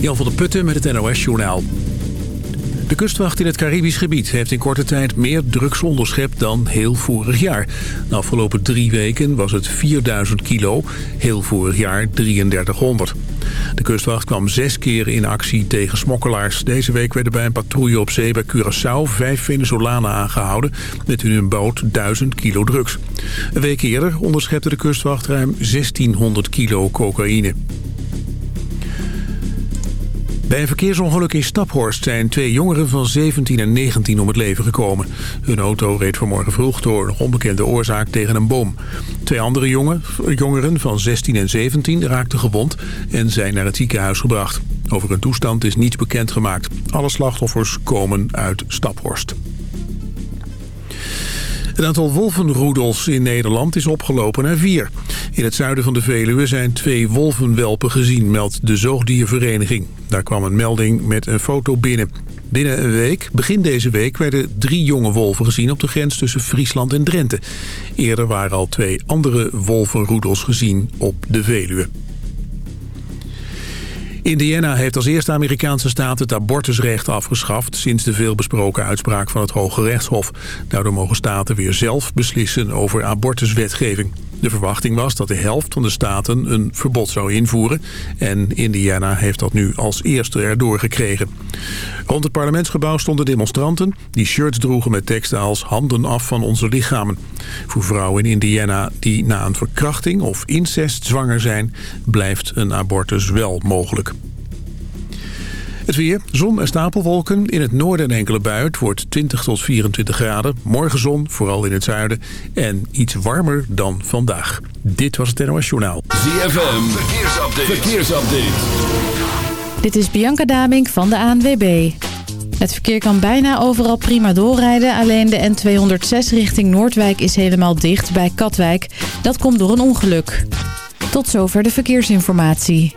Jan van der Putten met het NOS-journaal. De kustwacht in het Caribisch gebied heeft in korte tijd meer drugs onderschept dan heel vorig jaar. De afgelopen drie weken was het 4000 kilo, heel vorig jaar 3300. De kustwacht kwam zes keer in actie tegen smokkelaars. Deze week werden bij een patrouille op zee bij Curaçao vijf Venezolanen aangehouden... met hun boot 1000 kilo drugs. Een week eerder onderschepte de kustwacht ruim 1600 kilo cocaïne. Bij een verkeersongeluk in Staphorst zijn twee jongeren van 17 en 19 om het leven gekomen. Hun auto reed vanmorgen vroeg door een onbekende oorzaak tegen een boom. Twee andere jongen, jongeren van 16 en 17 raakten gewond en zijn naar het ziekenhuis gebracht. Over hun toestand is niets bekendgemaakt. Alle slachtoffers komen uit Staphorst. Het aantal wolvenroedels in Nederland is opgelopen naar vier. In het zuiden van de Veluwe zijn twee wolvenwelpen gezien, meldt de zoogdiervereniging. Daar kwam een melding met een foto binnen. Binnen een week, begin deze week, werden drie jonge wolven gezien op de grens tussen Friesland en Drenthe. Eerder waren al twee andere wolvenroedels gezien op de Veluwe. Indiana heeft als eerste Amerikaanse staat het abortusrecht afgeschaft... sinds de veelbesproken uitspraak van het Hoge Rechtshof. Daardoor mogen staten weer zelf beslissen over abortuswetgeving. De verwachting was dat de helft van de staten een verbod zou invoeren. En Indiana heeft dat nu als eerste erdoor gekregen. Rond het parlementsgebouw stonden demonstranten... die shirts droegen met teksten als handen af van onze lichamen. Voor vrouwen in Indiana die na een verkrachting of incest zwanger zijn... blijft een abortus wel mogelijk. Het weer, zon en stapelwolken. In het noorden een enkele bui. Het wordt 20 tot 24 graden. Morgen zon, vooral in het zuiden. En iets warmer dan vandaag. Dit was het NOS Journaal. ZFM, verkeersupdate. verkeersupdate. Dit is Bianca Damink van de ANWB. Het verkeer kan bijna overal prima doorrijden. Alleen de N206 richting Noordwijk is helemaal dicht bij Katwijk. Dat komt door een ongeluk. Tot zover de verkeersinformatie.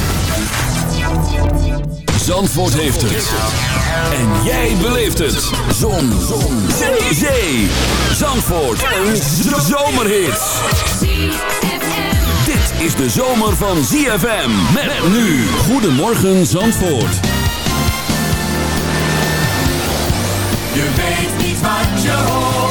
Zandvoort heeft het. En jij beleeft het. Zon. Zon. Zee. Zandvoort. Een zomerhit. Dit is de zomer van ZFM. Met nu. Goedemorgen Zandvoort. Je weet niet wat je hoort.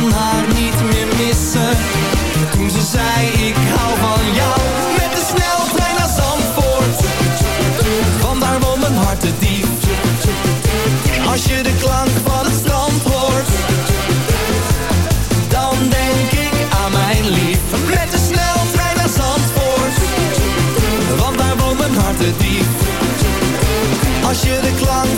kon haar niet meer missen. Toen ze zei ik hou van jou, met de sneltrein naar Zandvoort. Want daar woont mijn hart te diep. Als je de klank van het strand hoort, dan denk ik aan mijn lief. Met de sneltrein naar Zandvoort, want daar woont mijn hart te diep. Als je de klank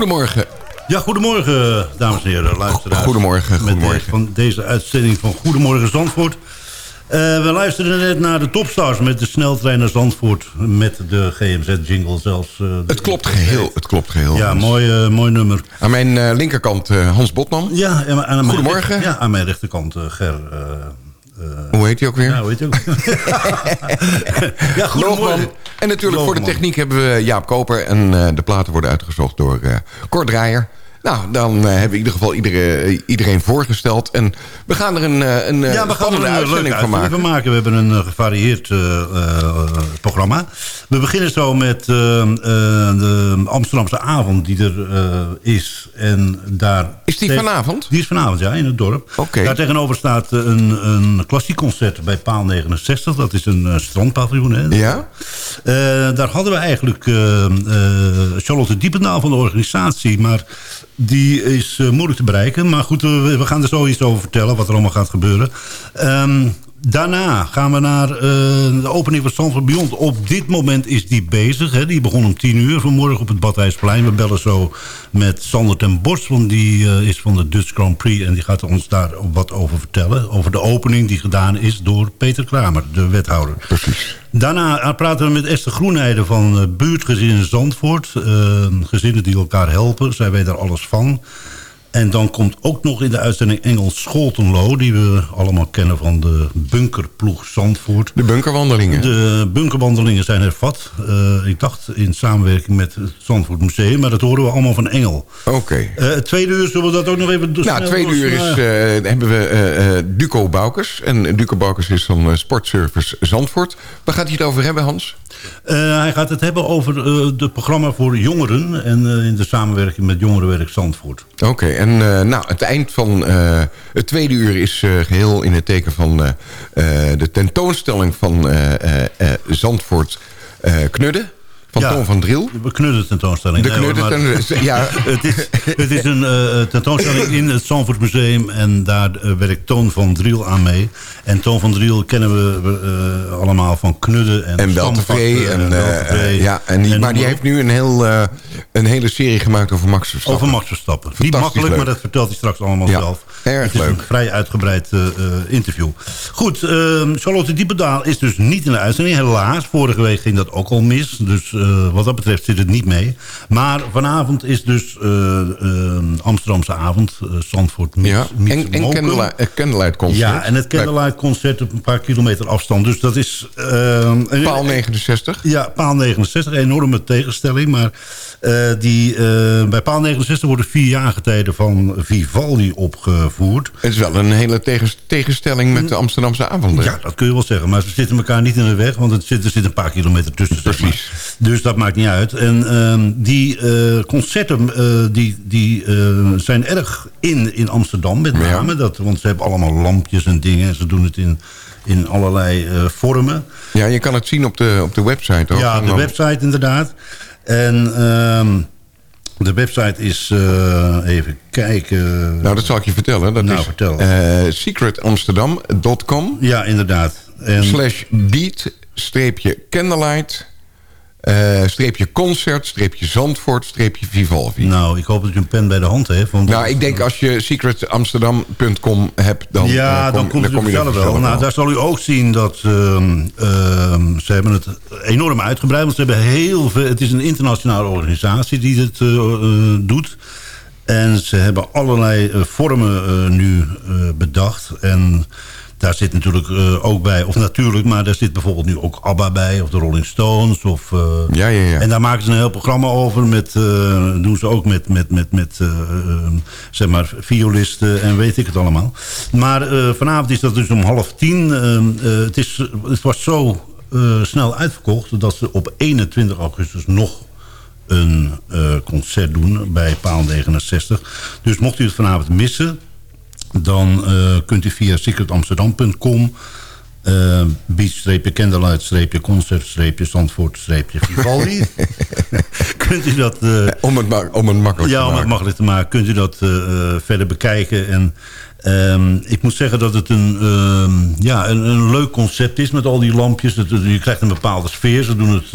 Goedemorgen. Ja, goedemorgen, dames en heren, luisteraars. Goedemorgen, Met goedemorgen. van deze uitzending van Goedemorgen Zandvoort. Eh, we luisterden net naar de Topstars met de sneltrein naar Zandvoort. Met de GMZ-jingle zelfs. eh, Het klopt geheel, het klopt geheel. Ja, mooi, eh, mooi nummer. Aan mijn linkerkant Hans Botman. Ja, en aan mijn Goedemorgen. ja, aan mijn rechterkant Ger. Eh, Hoe heet hij ook weer? ja, weet je ook. ja, goedemorgen. En natuurlijk voor de techniek hebben we Jaap Koper. En eh, de platen worden uitgezocht door eh Cor Draaier. Nou, dan eh, hebben we in ieder geval iedere, eh, iedereen voorgesteld. En we gaan er een, eh, een Ja, we gaan er een uitzending van maken. van maken. We hebben een gevarieerd programma. We beginnen zo met de Amsterdamse avond die er is. En daar Is die vanavond? Die is vanavond, ja, in het dorp. Daar tegenover staat een, een klassiek concert bij Paal 69. Dat is een strandpaviljoen. Hè? Ja? Daar hadden we eigenlijk Charlotte Diependaal van de organisatie. Maar die is eh, moeilijk te bereiken. Maar goed, we, we gaan er zo iets over vertellen. Wat er allemaal gaat gebeuren. Ehm, daarna gaan we naar eh, de opening van Zandvoort Beyond. Op dit moment is die bezig. Hè. Die begon om 10 uur vanmorgen op het Badhuisplein. We bellen zo met Sander ten Bos. Want die eh, is van de Dutch Grand Prix. En die gaat ons daar wat over vertellen. Over de opening die gedaan is door Peter Kramer, de wethouder. Precies. Daarna eh, praten we met Esther Groenheide van buurtgezinnen Zandvoort. Gezinnen die elkaar helpen. Zij weet daar alles van. En dan komt ook nog in de uitzending Engel Scholtenlo... die we allemaal kennen van de bunkerploeg Zandvoort. De bunkerwandelingen. De bunkerwandelingen zijn hervat. Eh, ik dacht in samenwerking met het Zandvoort Museum... maar dat horen we allemaal van Engel. Oké. Eh, het tweede uur zullen we dat ook nog even... Nou, snel tweede uur is, eh, hebben we eh, eh, Duco Boukers. En Duco Boukers is van eh, Sportservice Zandvoort. Waar gaat hij het over hebben, Hans? Eh, hij gaat het hebben over eh het programma voor jongeren... en eh, in de samenwerking met Jongerenwerk Zandvoort. Oké, en eh, nou, het eind van eh, het tweede uur is eh, geheel in het teken van de tentoonstelling van Zandvoort Knudden. Van Ja. Toon van Driel. De knudden tentoonstelling. De Nee, hoor, maar- ja. het, is, het is een eh, tentoonstelling in het Zandvoort Museum. En daar eh, werkt Toon van Driel aan mee. En Toon van Driel kennen we eh, allemaal van knudden. En, En En, eh, ja, en die, En maar die heeft nu een, heel, eh, een hele serie gemaakt over Max Verstappen. Over Max Verstappen. Niet makkelijk, leuk. maar dat vertelt hij straks allemaal Ja, zelf. erg het is leuk. een vrij uitgebreid eh, eh, interview. Goed, eh, Charlotte Diependaal is dus niet in de uitzending. Helaas, vorige week ging dat ook al mis. Dus eh, wat dat betreft zit het niet mee. Maar vanavond is dus eh, eh, Amsterdamse avond. Zandvoort meets- Ja, en, en. Candlelight, Candlelight Concert. Ja, en het Candlelight Concert op een paar kilometer afstand. Dus dat is... een- Paal 69. ja, paal 69, enorme tegenstelling. Maar die, bij paal 69 worden vier jaargetijden van Vivaldi opgevoerd. Het is wel een hele tegen- tegenstelling met de Amsterdamse avonden. Ja, dat kun je wel zeggen. Maar ze zitten elkaar niet in de weg, want het zit, er zit een paar kilometer tussen. zeg maar. Dus dat maakt niet uit. En ehm, die eh, concerten eh, die, die, eh, zijn erg in in Amsterdam met Ja. name. Dat, want ze hebben allemaal lampjes en dingen. En ze doen het in, in allerlei vormen. Ja, je kan het zien op de, op de website ook. Ja, de website inderdaad. En ehm, de website is, even kijken... Nou, dat zal ik je vertellen. Dat Nou, is vertel. secretamsterdam.com ja, inderdaad. En, slash beat streepje candlelight eh, streepje concert, streepje Zandvoort, streepje Vivaldi. Nou, ik hoop dat je een pen bij de hand heeft. Want Nou, ik denk als je secretamsterdam.com hebt, dan, ja, eh, dan komt dan het kom je vanzelf wel. Nou, daar zal u ook zien dat ehm, ehm, ze hebben het enorm uitgebreid. Want ze hebben heel veel. Het is een internationale organisatie die dit eh, doet. En ze hebben allerlei vormen nu bedacht. En daar zit natuurlijk eh, ook bij, of natuurlijk, maar daar zit bijvoorbeeld nu ook ABBA bij, of de Rolling Stones. Of, eh, Ja, ja, ja. En daar maken ze een heel programma over. Met, eh, doen ze ook met, met, met, met zeg maar, violisten en weet ik het allemaal. Maar vanavond is dat dus om half tien. Eh, eh, het, is, het was zo snel uitverkocht dat ze op 21 augustus nog een concert doen bij Paal 69. Dus mocht u het vanavond missen, dan eh, kunt u via secretamsterdam.com eh beach-candlelight-concert-zandvoort-vivaldi kunt u dat... eh, Om het, om het makkelijk ja, te om het maken. makkelijk te maken, kunt u dat eh, eh, verder bekijken. En ehm, ik moet zeggen dat het een, ehm, ja, een, een leuk concept is met al die lampjes. Dat, je krijgt een bepaalde sfeer. Ze doen het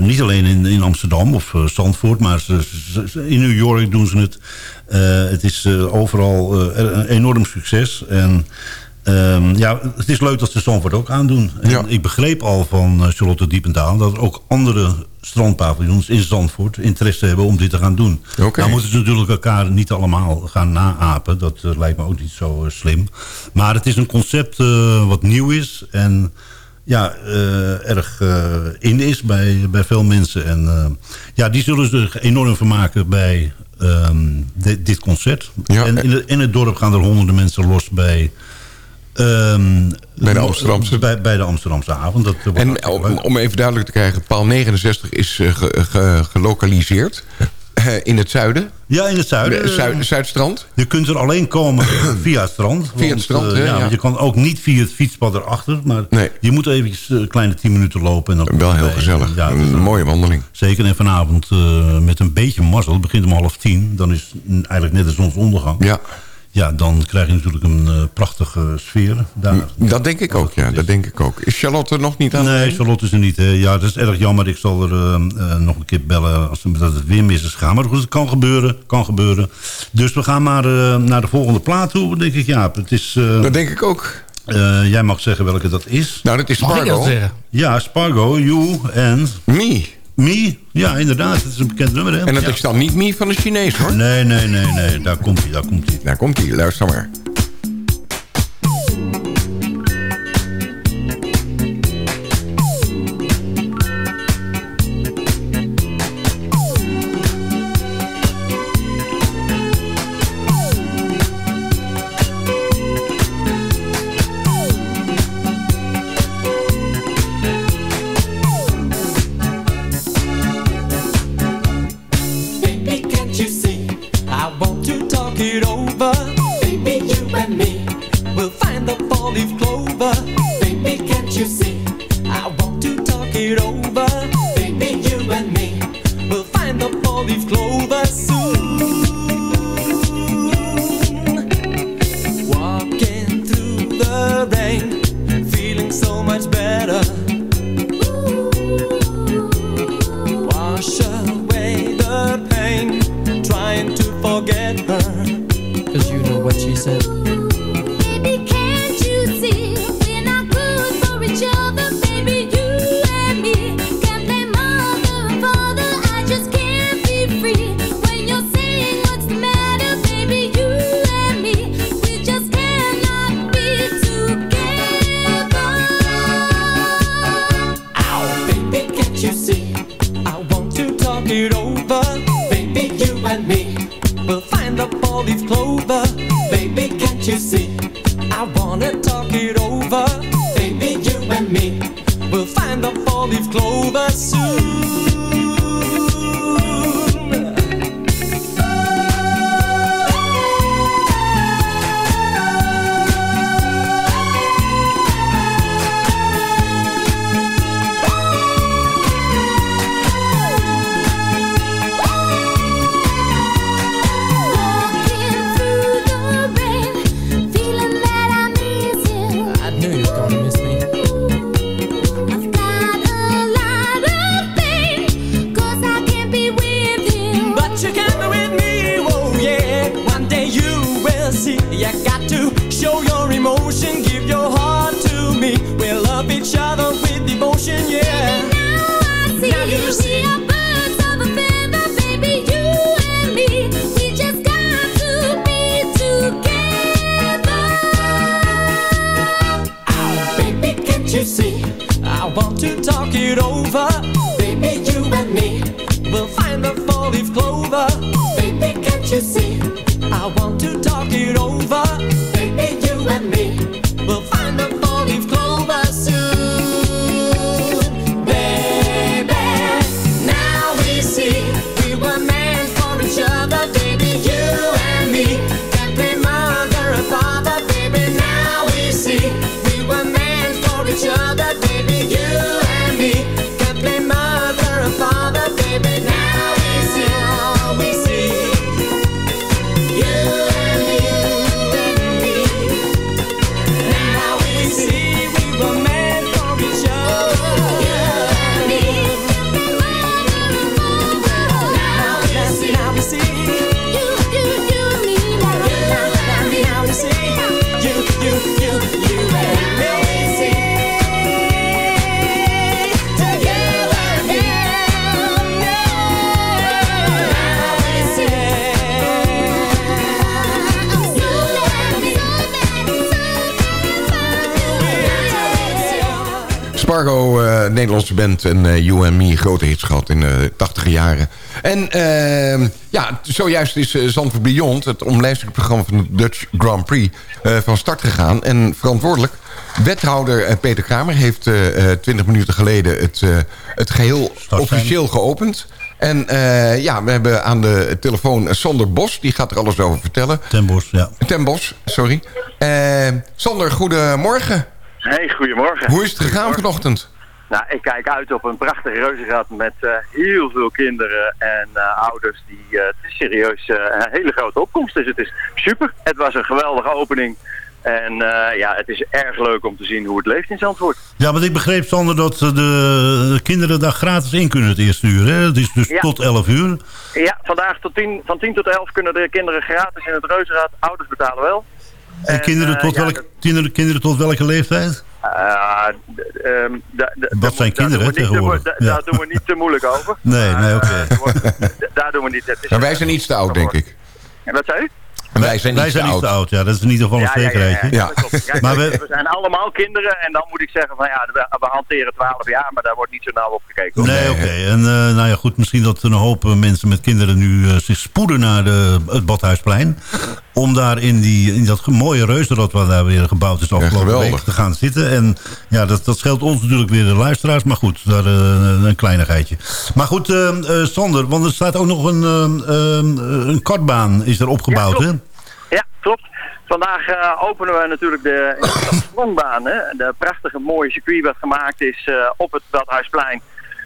niet alleen in, in Amsterdam of Zandvoort, maar ze, in New York doen ze het. Het is overal een enorm succes. En Ehm, ja, het is leuk dat ze Zandvoort ook aandoen. En Ja. Ik begreep al van eh, Charlotte Diependaal... dat er ook andere strandpaviljoens in Zandvoort interesse hebben om dit te gaan doen. Oké. Nou moeten ze natuurlijk elkaar niet allemaal gaan naapen. Dat eh, lijkt me ook niet zo eh, slim. Maar het is een concept wat nieuw is en ja, erg in is bij, bij veel mensen. En ja, die zullen zich enorm vermaken bij ehm, di- dit concert. Ja, en in, in het dorp gaan er honderden mensen los bij... ehm, Bij de Amsterdamse. Bij, bij de Amsterdamse avond. Dat En om, om even duidelijk te krijgen, paal 69 is eh, ge- ge- gelokaliseerd eh, in het zuiden, ja, in het zuiden. de Zuid, Zuidstrand. Je kunt er alleen komen via het strand. Via het strand, eh, ja, Je kan ook niet via het fietspad erachter. Maar Nee. je moet eventjes een kleine 10 minuten lopen. En dan Wel heel bij- gezellig. Ja, een een- mooie wandeling. Zeker en vanavond met een beetje mazzel. Het begint om half tien. Dan is eigenlijk net de zonsondergang. Ja, Ja, dan krijg je natuurlijk een eh, prachtige sfeer daar. dat denk ik ook. Ja, dat denk ik ook. Is Charlotte nog niet aan? Nee, Charlotte is er niet. Hè. Ja, dat is erg jammer. Ik zal er eh, eh, nog een keer bellen als het- dat het weer mis is gegaan. Maar goed, het kan gebeuren. Kan gebeuren. Dus we gaan maar eh, naar de volgende plaat toe, denk ik. Ja, het is... eh, Dat denk ik ook. eh, jij mag zeggen welke dat is. Nou, dat is Mag ik dat Spargo. zeggen? Ja, Spargo, You en Me. Me. Ja, inderdaad. Het is een bekend nummer, hè? En dat Ja. is dan niet Me van de Chinees, hoor. Nee, nee, nee, nee. Daar komt hij, daar komt hij. Daar komt hij. Luister maar. Spargo, eh, Nederlandse band en eh You and Me, grote hits gehad in de tachtige jaren. En eh, ja, zojuist is uh, Zandvoort Beyond, het omlijstingsprogramma van de Dutch Grand Prix, eh, van start gegaan. En verantwoordelijk, wethouder eh, Peter Kramer heeft eh, eh, 20 minuten geleden het, eh, het geheel officieel geopend. En eh, ja, we hebben aan de telefoon Sander Bos, die gaat er alles over vertellen. Ten Bos, ja. Ten Bos, sorry. Eh, Sander, goedemorgen. Hey, goedemorgen. Hoe is het gegaan vanochtend? Nou, ik kijk uit op een prachtig reuzenrad met eh, heel veel kinderen en eh, ouders. Die, eh, het is serieus eh, een hele grote opkomst. Dus het is super. Het was een geweldige opening. En eh, ja, het is erg leuk om te zien hoe het leeft in Zandvoort. Ja, want ik begreep, Sander, dat de kinderen daar gratis in kunnen het eerste uur. Hè? Het is dus Ja. tot 11 uur. Ja, vandaag tot 10, van 10 tot 11 kunnen de kinderen gratis in het reuzenrad. Ouders betalen wel. En, kinderen, eh, tot ja, welke, kinderen, kinderen tot welke leeftijd? Eh, ehm, Wat daar zijn daar kinderen, doen we niet te tegenwoordig? mo- da- Ja. Daar doen we niet te moeilijk over. Nee, nee, oké. D- Daar doen we niet. Het is, Maar wij zijn iets te oud, denk ik. En wat zei u? En wij zijn Wij iets zijn te niet te oud. ja. Dat is in ieder geval een Ja, ja, ja, zekerheidje. ja, Maar we, zijn allemaal kinderen en dan moet ik zeggen van ja, we, we hanteren 12 jaar, maar daar wordt niet zo nauw op gekeken. hoor. Nee, oké. En eh, nou ja, goed, misschien dat een hoop eh, mensen met kinderen nu eh, zich spoeden naar de, het Badhuisplein. Om daar in, die, in dat mooie reuzenrad wat daar weer gebouwd is afgelopen week te gaan zitten. En ja, dat, dat scheelt ons natuurlijk weer de luisteraars. Maar goed, daar een kleinigheidje. Maar goed, eh, eh, Sander, want er staat ook nog een, een kartbaan is er opgebouwd, Ja, hè? Ja, klopt. Vandaag eh, openen we natuurlijk de, de sprongbaan, hè? de prachtige mooie circuit wat gemaakt is eh, op het Badhuisplein.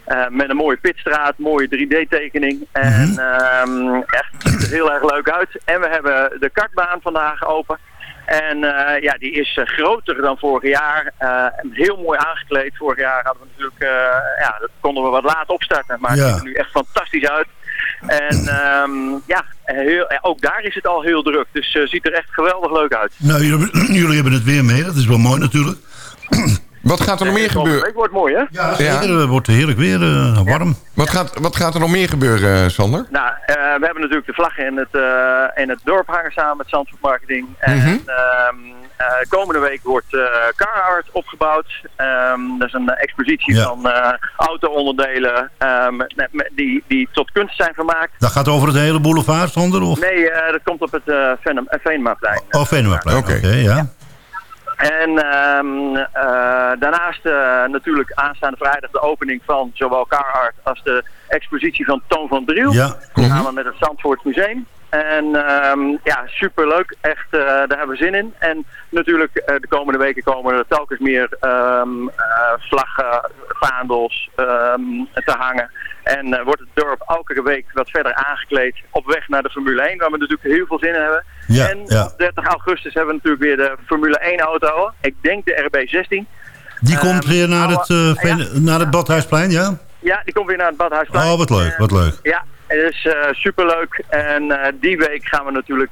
Eh, met een mooie pitstraat, mooie 3D-tekening. En ehm, echt, het ziet er heel erg leuk uit. En we hebben de kartbaan vandaag open. En ja, die is groter dan vorig jaar. Heel mooi aangekleed. Vorig jaar hadden we natuurlijk, ja, dat konden we wat laat opstarten. Maar Ja. het ziet er nu echt fantastisch uit. En ehm, ja, heel, eh, ook daar is het al heel druk. Dus het ziet er echt geweldig leuk uit. Nou, jullie hebben het weer mee. Dat is wel mooi natuurlijk. Wat gaat er nog meer gebeuren? week wordt mooi, hè? Ja, zeker. Het wordt heerlijk weer, eh, warm. Wat gaat, wat gaat er nog meer gebeuren, eh, Sander? Nou, eh, we hebben natuurlijk de vlaggen in het, eh, in het dorp hangen samen met Zandvoort Marketing. En Mhm. ehm, eh, komende week wordt uh, Carhartt opgebouwd. Ehm, dat is een expositie Ja. van eh, auto-onderdelen ehm, met- met- die, die tot kunst zijn vermaakt. Dat gaat over het hele boulevard, Sander? Of? Nee, eh, dat komt op het uh, Venemaplein. Oh, Venemaplein. Oké. Oké, ja. En ehm, eh, daarnaast eh, natuurlijk aanstaande vrijdag de opening van zowel Carhartt als de expositie van Toon van Driel. Ja. Samen met het Zandvoort Museum. En ehm, ja, superleuk. Echt, eh, daar hebben we zin in. En natuurlijk de komende weken komen er telkens meer eh, vlaggen, vaandels te hangen. En eh, wordt het dorp elke week wat verder aangekleed op weg naar de Formule 1, waar we natuurlijk heel veel zin in hebben. Ja, en ja. op 30 augustus hebben we natuurlijk weer de Formule 1 auto. Ik denk de RB16. Die Ehm, komt weer naar het, eh, naar het Badhuisplein, ja? Ja, die komt weer naar het Badhuisplein. Oh, wat leuk, wat leuk. ja, het is eh, superleuk. En die week gaan we natuurlijk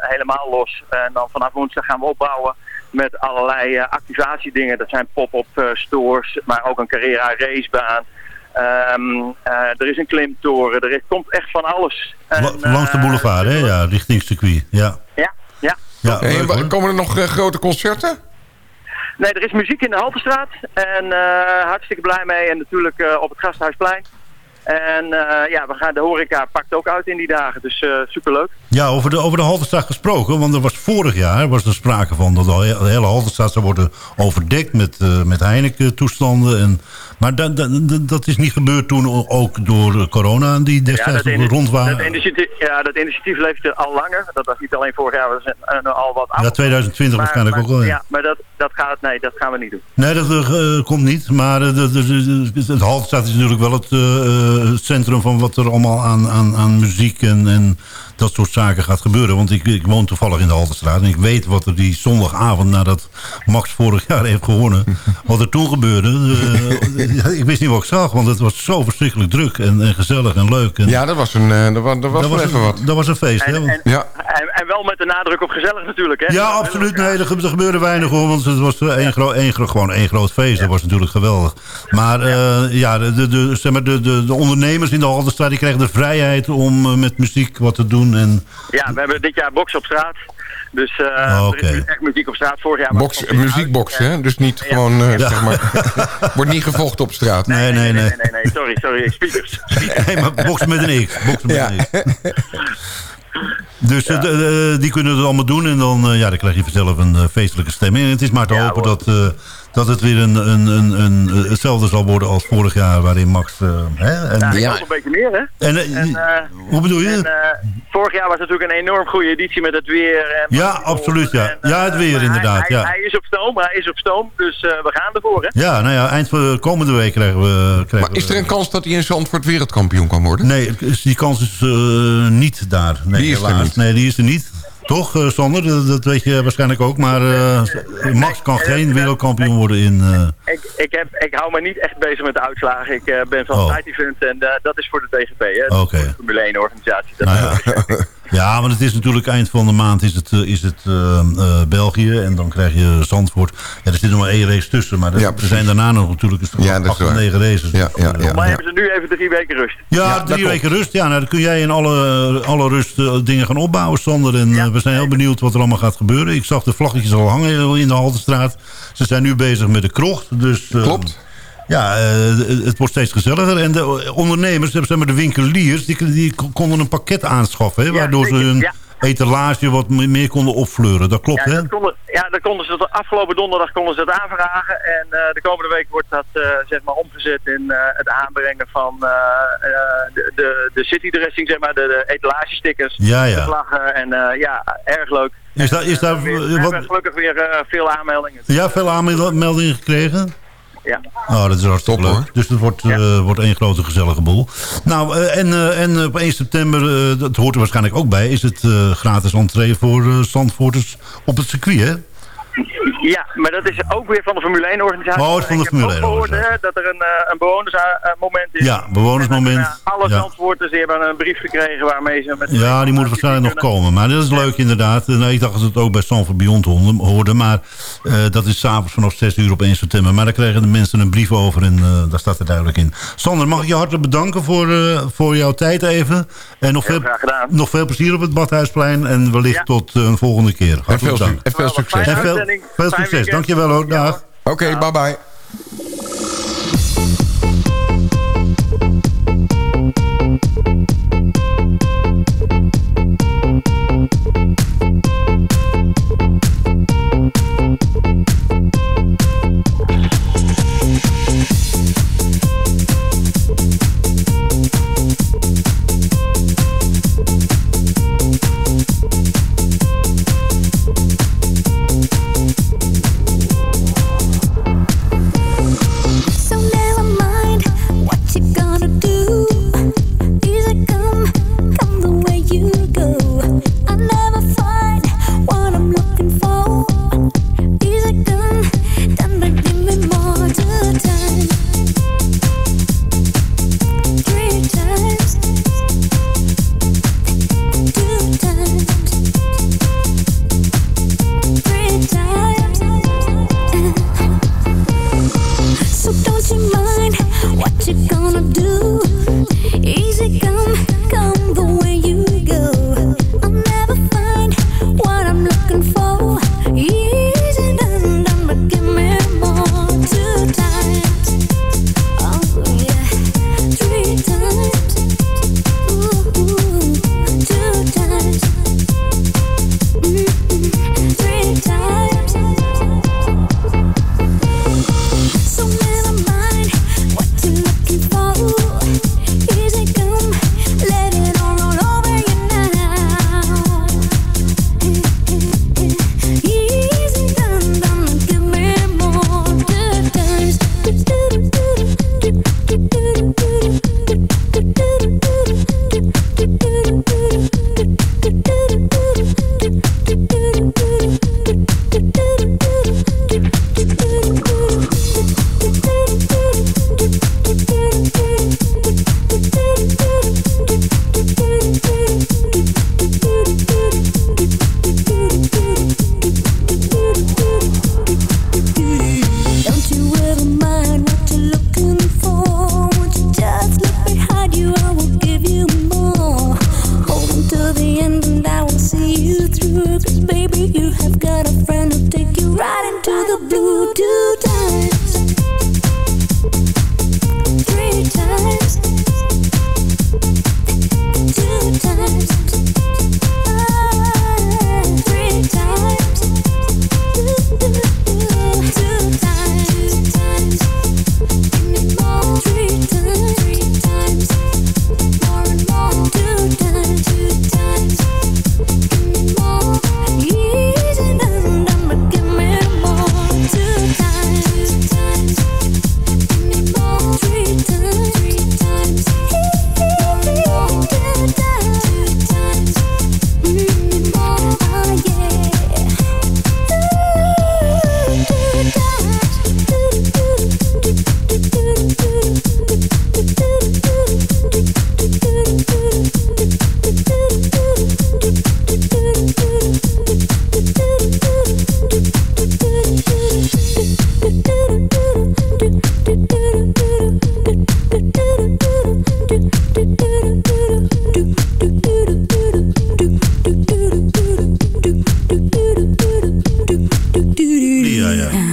helemaal los. En dan vanaf woensdag gaan we opbouwen met allerlei activatiedingen. Dat zijn pop-up stores, maar ook een Carrera racebaan. Ehm, eh, er is een klimtoren, er is, komt echt van alles. En, La- Langs de eh, boulevard, hè? Ja, richting circuit. Ja. Ja, ja. ja leuk, komen er nog eh, grote concerten? Nee, er is muziek in de Haltestraat. En eh, hartstikke blij mee. En natuurlijk eh, op het Gasthuisplein. En eh, ja, we gaan, de horeca pakt ook uit in die dagen. Dus eh superleuk. Ja, over de, over de Haltestraat gesproken. Want er was vorig jaar was er sprake van dat de he- de hele Haltestraat zou worden overdekt met, eh, met Heineken-toestanden. En, maar dat, dat, dat- dat is niet gebeurd toen ook door corona die Ja, destijds dat, ini- rond waren. dat initiatief, ja, dat initiatief leeft er al langer. Dat was niet alleen vorig jaar, dat een- een- al wat ouder. Ja, 2020 Maar- waarschijnlijk maar- ook wel. Ja. Ja, maar dat, dat, gaat, nee, dat gaan we niet doen. Nee, dat eh, komt niet. Maar eh, de- het Haltestraat is natuurlijk wel het, eh, eh, het centrum van wat er allemaal aan, aan, aan muziek en, en dat soort zaken gaat gebeuren. Want ik, ik woon toevallig in de Haltestraat en ik weet wat er die zondagavond nadat Max vorig jaar heeft gewonnen, wat er toen gebeurde. Eh, ik wist niet wat ik zag, want het was zo verschrikkelijk druk en, en gezellig en leuk. En, Ja, dat was, een, eh, dat was, dat was dat, wel was even een, wat. dat was een feest. hè? En, want- en, Ja. en, en wel met de nadruk op gezellig natuurlijk. Hè? Ja, absoluut. Nee, er, ge- er gebeurde weinig hoor. Want het was eh, één, gro één, gro- gewoon één groot feest. Dat was natuurlijk geweldig. Maar eh, ja, de, de, de, zeg maar, de, de, de ondernemers in de Haldenstraat... die kregen de vrijheid om met muziek wat te doen. En, Ja, we hebben dit jaar box op straat. Dus eh Oh, er is echt muziek op straat. Vorig jaar was Box, muziekbox, hè? Dus niet Ja. gewoon, eh, Ja. zeg maar... wordt niet gevochten op straat. nee, nee, nee. Nee, nee, nee, sorry, sorry. Speakers. Nee, maar boksen met een X. Boksen met Ja. een X. Dus eh, die kunnen het allemaal doen. En dan, eh, ja, dan krijg je vanzelf een eh, feestelijke stemming. En het is maar te Ja, hopen hoor. dat, eh, dat het weer een, een, een, een, hetzelfde zal worden als vorig jaar. Waarin Max... eh, hè, en, Ja, ik Ja. hoop een beetje meer, hè? en, eh, En, eh, hoe bedoel je? En, eh, vorig jaar was natuurlijk een enorm goede editie met het weer. En Ja, absoluut, ja. En, Ja, het weer inderdaad, Hij, ja. hij, hij is op stoom, hij is op stoom. Dus eh, we gaan ervoor, hè? Ja, nou ja, eind van de komende week krijgen we... Krijgen Maar is er een kans dat hij in Zandvoort wereldkampioen kan worden? Nee, die kans is eh, niet daar. Nee, Die is er niet. Nee, die is er niet. Toch, Sander? Dat, dat weet je waarschijnlijk ook. Maar eh, Max kan geen wereldkampioen worden in... eh, Ik, ik, heb, ik hou me niet echt bezig met de uitslagen. Ik ben van Oh. event en dat is voor de DGP, hè? Voor de Formule 1 organisatie. Dat nou ja. ja, want het is natuurlijk eind van de maand is het, eh, is het eh, eh, België. En dan krijg je Zandvoort. Ja, er zit nog maar één race tussen. Maar er, Ja, er zijn daarna nog natuurlijk een Ja, acht of negen races. Ja, ja, ja. Maar hebben ze nu even drie weken rust? Ja, drie weken rust. Ja, nou, dan kun jij in alle, alle rust dingen gaan opbouwen, Sander. En we zijn heel benieuwd wat er allemaal gaat gebeuren. Ik zag de vlaggetjes al hangen in de Haltestraat. Ze zijn nu bezig met de krocht. Dus, Klopt. Ja, eh, het wordt steeds gezelliger. En de ondernemers, zeg maar de winkeliers, die, die konden een pakket aanschaffen. Hè, waardoor ze hun etalage wat me- meer konden opfleuren. Dat klopt, Ja, hè? dat konden, ja, dat konden ze tot afgelopen donderdag konden ze het aanvragen. En eh, de komende week wordt dat eh, zeg maar omgezet in eh, het aanbrengen van eh, eh, de, de, de citydressing, zeg maar, de, de etalagestickers, Ja, ja. de vlaggen. En eh, ja, erg leuk. Is daar, is daar we hebben eh, gelukkig weer eh, veel aanmeldingen. ja, veel aanmeldingen gekregen? Ja. Oh, dat is hartstikke Top, leuk. hoor. Dus het wordt, eh, wordt één grote gezellige boel. Nou, eh, en, eh, en op 1 september, eh, dat hoort er waarschijnlijk ook bij... is het eh, gratis entree voor Zandvoorters op het circuit, hè? Ja, maar dat is ook weer van de Formule 1 organisatie. Oh, het is van de Ik heb Formule ook 1 gehoord, hè, organisatie. dat er een, eh, een bewonersmoment is. Ja, bewonersmoment. En, eh, alle Ja. Zandvoorters die hebben een brief gekregen waarmee ze met... Ja, die moeten waarschijnlijk nog kunnen. komen. Maar dat is leuk inderdaad. Nou, ik dacht dat het ook bij Sanford Beyond hoorde- hoorde. Maar eh, dat is s'avonds vanaf 6 uur op 1 september. Maar daar krijgen de mensen een brief over en eh, daar staat er duidelijk in. Sander, mag ik je hartelijk bedanken voor, eh, voor jouw tijd even. En nog Heel veel, graag gedaan. nog veel plezier op het Badhuisplein. En wellicht Ja. tot een volgende keer. En Hartelijk veel, su- bedankt. en veel succes. En veel, uitzending. Veel succes. Dankjewel hoor. Ja, Dag. Oké, bye bye.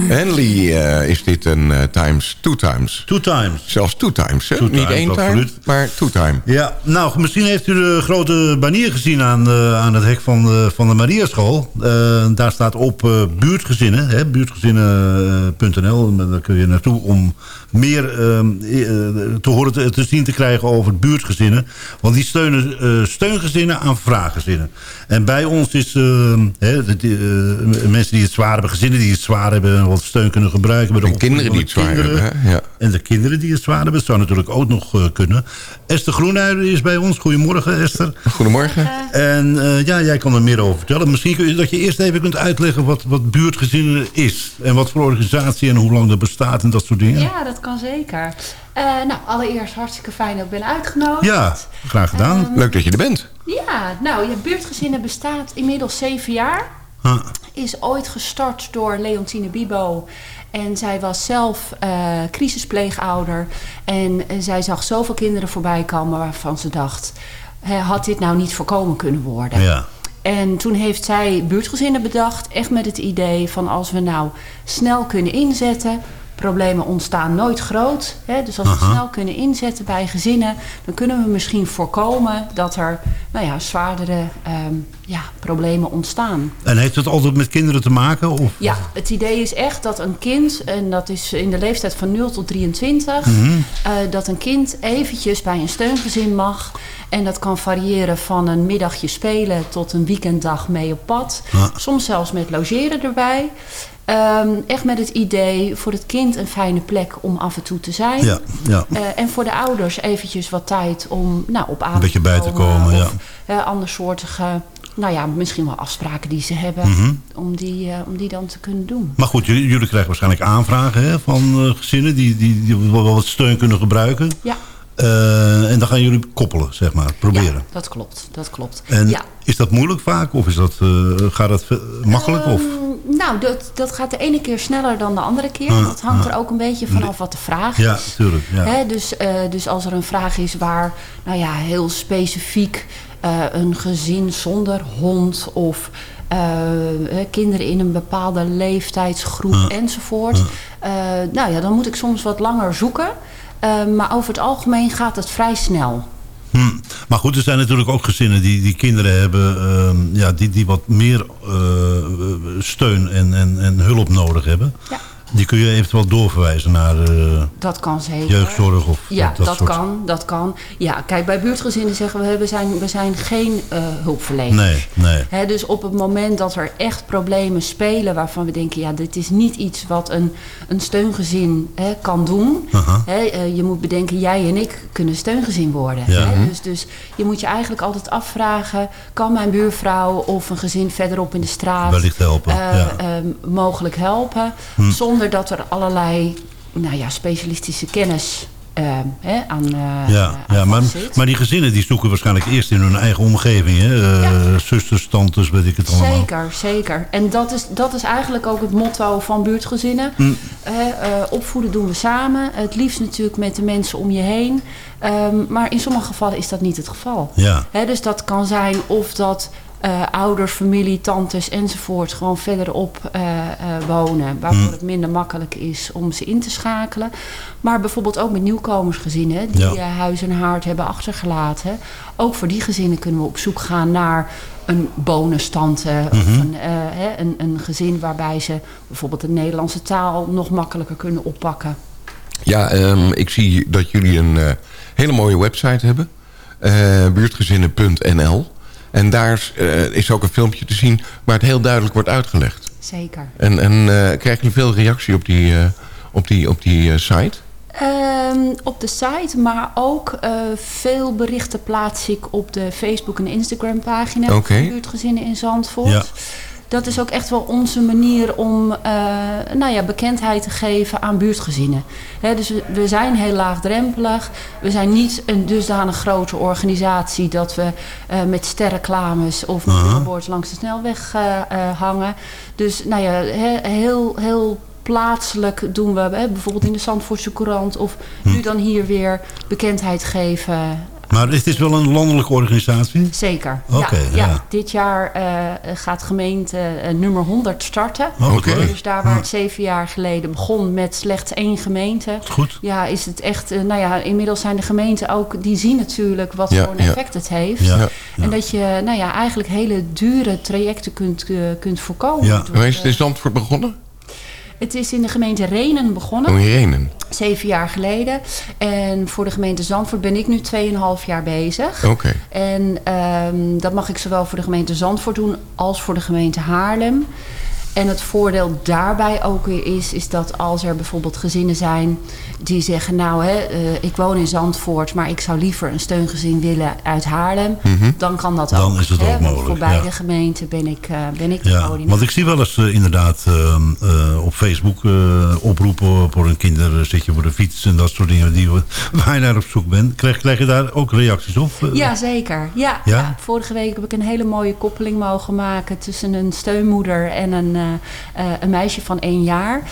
Henley eh, is dit een eh, times, two times. Two times. Zelfs two times, hè? Two Niet times, één time, maar two time. Ja, nou, misschien heeft u de grote banier gezien aan, eh, aan het hek van de, van de Mariaschool. Daar staat op buurtgezinnen, buurtgezinnen.nl. Daar kun je naartoe om meer eh, eh, te horen te, zien te krijgen over buurtgezinnen. Want die steunen eh, steungezinnen aan vraaggezinnen. En bij ons is eh, hè, eh, mensen die het zwaar hebben, gezinnen die het zwaar hebben... en wat steun kunnen gebruiken. En kinderen die het zwaar kinderen. hebben, hè? Ja. En de kinderen die het zwaar hebben, dat zou natuurlijk ook nog kunnen. Esther Groenhuizen is bij ons. Goedemorgen, Esther. Goedemorgen. En eh, ja, jij kan er meer over vertellen. Misschien kun je, dat je eerst even kunt uitleggen wat, wat buurtgezinnen is. En wat voor organisatie en hoe lang dat bestaat en dat soort dingen. Ja, dat kan zeker. Eh, nou, allereerst hartstikke fijn dat ik ben uitgenodigd. Ja, graag gedaan. Ehm, Leuk dat je er bent. Ja, nou, je buurtgezinnen bestaat inmiddels zeven jaar. Is ooit gestart door Leontine Bibo. En zij was zelf eh, crisispleegouder. En eh, zij zag zoveel kinderen voorbij komen waarvan ze dacht... had dit nou niet voorkomen kunnen worden? ja. En toen heeft zij buurtgezinnen bedacht, echt met het idee van als we nou snel kunnen inzetten, problemen ontstaan nooit groot. Hè? Dus als we Aha. snel kunnen inzetten bij gezinnen, dan kunnen we misschien voorkomen dat er nou ja, zwaardere ehm, ja, problemen ontstaan. En heeft het altijd met kinderen te maken? Of? Ja, het idee is echt dat een kind, en dat is in de leeftijd van 0 tot 23, Mhm. eh, dat een kind eventjes bij een steungezin mag. En dat kan variëren van een middagje spelen tot een weekenddag mee op pad. Ja. Soms zelfs met logeren erbij. Ehm, echt met het idee voor het kind een fijne plek om af en toe te zijn. Ja, ja. Eh, en voor de ouders eventjes wat tijd om nou, op avond beetje bij te komen. Of eh, andersoortige, nou ja, misschien wel afspraken die ze hebben. Mhm. om, die, eh, om die dan te kunnen doen. Maar goed, jullie, jullie krijgen waarschijnlijk aanvragen hè, van gezinnen die, die, die wel wat steun kunnen gebruiken. Ja, en dan gaan jullie koppelen, zeg maar, proberen. ja dat klopt. Dat klopt. En ja. is dat moeilijk vaak? Of is dat, gaat dat makkelijk? of? Nou, dat, dat gaat de ene keer sneller dan de andere keer. Ah, dat hangt ah. er ook een beetje vanaf wat de vraag Ja, is. tuurlijk. Ja. Hè, dus, eh, dus als er een vraag is waar nou ja, heel specifiek eh, een gezin zonder hond of eh, kinderen in een bepaalde leeftijdsgroep Ja. enzovoort. nou ja, dan moet ik soms wat langer zoeken. Maar over het algemeen gaat het vrij snel. Hm. Maar goed, er zijn natuurlijk ook gezinnen die, die kinderen hebben... ehm, ja, die, die wat meer eh, steun en, en, en hulp nodig hebben. Ja. Die kun je eventueel doorverwijzen naar eh, Dat kan zeker. jeugdzorg of Ja, dat, soort... kan, dat kan. Ja, kijk, bij buurtgezinnen zeggen we, we zijn, we zijn geen eh hulpverlener. Nee, nee. Hè, dus op het moment dat er echt problemen spelen waarvan we denken, ja, dit is niet iets wat een, een steungezin hè, kan doen. Eh, je moet bedenken, jij en ik kunnen steungezin worden. Ja. Mhm. Dus, dus je moet je eigenlijk altijd afvragen, kan mijn buurvrouw of een gezin verderop in de straat Wellicht helpen, ja. eh, mogelijk helpen. Hm. Zonder dat er allerlei nou ja, specialistische kennis eh, hè, aan, eh, Ja, aan ja maar, maar die gezinnen die zoeken waarschijnlijk eerst in hun eigen omgeving. Hè? Eh, Zusters, tantes, weet ik het allemaal. Zeker, zeker. En dat is, dat is eigenlijk ook het motto van buurtgezinnen. Mm. Hè, eh, opvoeden doen we samen. Het liefst natuurlijk met de mensen om je heen. Ehm, maar in sommige gevallen is dat niet het geval. Ja. Hè, dus dat kan zijn of dat eh, ouders, familie, tantes enzovoort gewoon verderop eh, eh, wonen. Waarvoor Hmm. het minder makkelijk is om ze in te schakelen. Maar bijvoorbeeld ook met nieuwkomersgezinnen die Ja. huis en haard hebben achtergelaten. Ook voor die gezinnen kunnen we op zoek gaan naar een bonustante of Mhm. een, hè, een, een gezin waarbij ze bijvoorbeeld de Nederlandse taal nog makkelijker kunnen oppakken. Ja, ehm, ik zie dat jullie een hele mooie website hebben. buurtgezinnen.nl. En daar eh, is ook een filmpje te zien waar het heel duidelijk wordt uitgelegd. Zeker. En, en eh, krijgen jullie veel reactie op die, eh, op die, op die site? Ehm, op de site, maar ook eh, veel berichten plaats ik op de Facebook- en Instagram-pagina Oké. van buurtgezinnen in Zandvoort. Dat is ook echt wel onze manier om eh, nou ja, bekendheid te geven aan buurtgezinnen. Dus we, we zijn heel laagdrempelig. We zijn niet een dusdanig grote organisatie dat we eh, met sterreclames of met billboards langs de snelweg eh, hangen. Dus nou ja, he- heel, heel plaatselijk doen we hè, bijvoorbeeld in de Zandvoortse Courant of Hm. nu dan hier weer bekendheid geven Maar het is wel een landelijke organisatie? Zeker. Ja, ja. ja. Dit jaar eh, gaat gemeente eh, nummer 100 starten. Oké. Dus daar waar het zeven jaar geleden begon met slechts één gemeente. Goed. Ja, is het echt... eh, nou ja, inmiddels zijn de gemeenten ook... Die zien natuurlijk wat Ja, voor een ja. effect het heeft. Ja. Ja. En dat je nou ja, eigenlijk hele dure trajecten kunt, kunt voorkomen. Ja. is het in Zandvoort begonnen? Het is in de gemeente Renen begonnen. Oh, in Renen. Zeven jaar geleden. En voor de gemeente Zandvoort ben ik nu 2,5 jaar bezig. Oké. En ehm, dat mag ik zowel voor de gemeente Zandvoort doen als voor de gemeente Haarlem. En het voordeel daarbij ook weer is, is dat als er bijvoorbeeld gezinnen zijn die zeggen, nou hè, eh, ik woon in Zandvoort, maar ik zou liever een steungezin willen uit Haarlem, dan kan dat Dan ook. is het hè, ook mogelijk, Voor beide ja. gemeenten ben ik, eh, ben ik de Ja, want ik zie wel eens eh, inderdaad eh, eh, op Facebook oproepen voor een kinderzitje voor de fiets en dat soort dingen die, waar je naar op zoek bent. Krijg, krijg je daar ook reacties op? Ja, zeker. Ja, Ja? ja? vorige week heb ik een hele mooie koppeling mogen maken tussen een steunmoeder en een, een meisje van één jaar.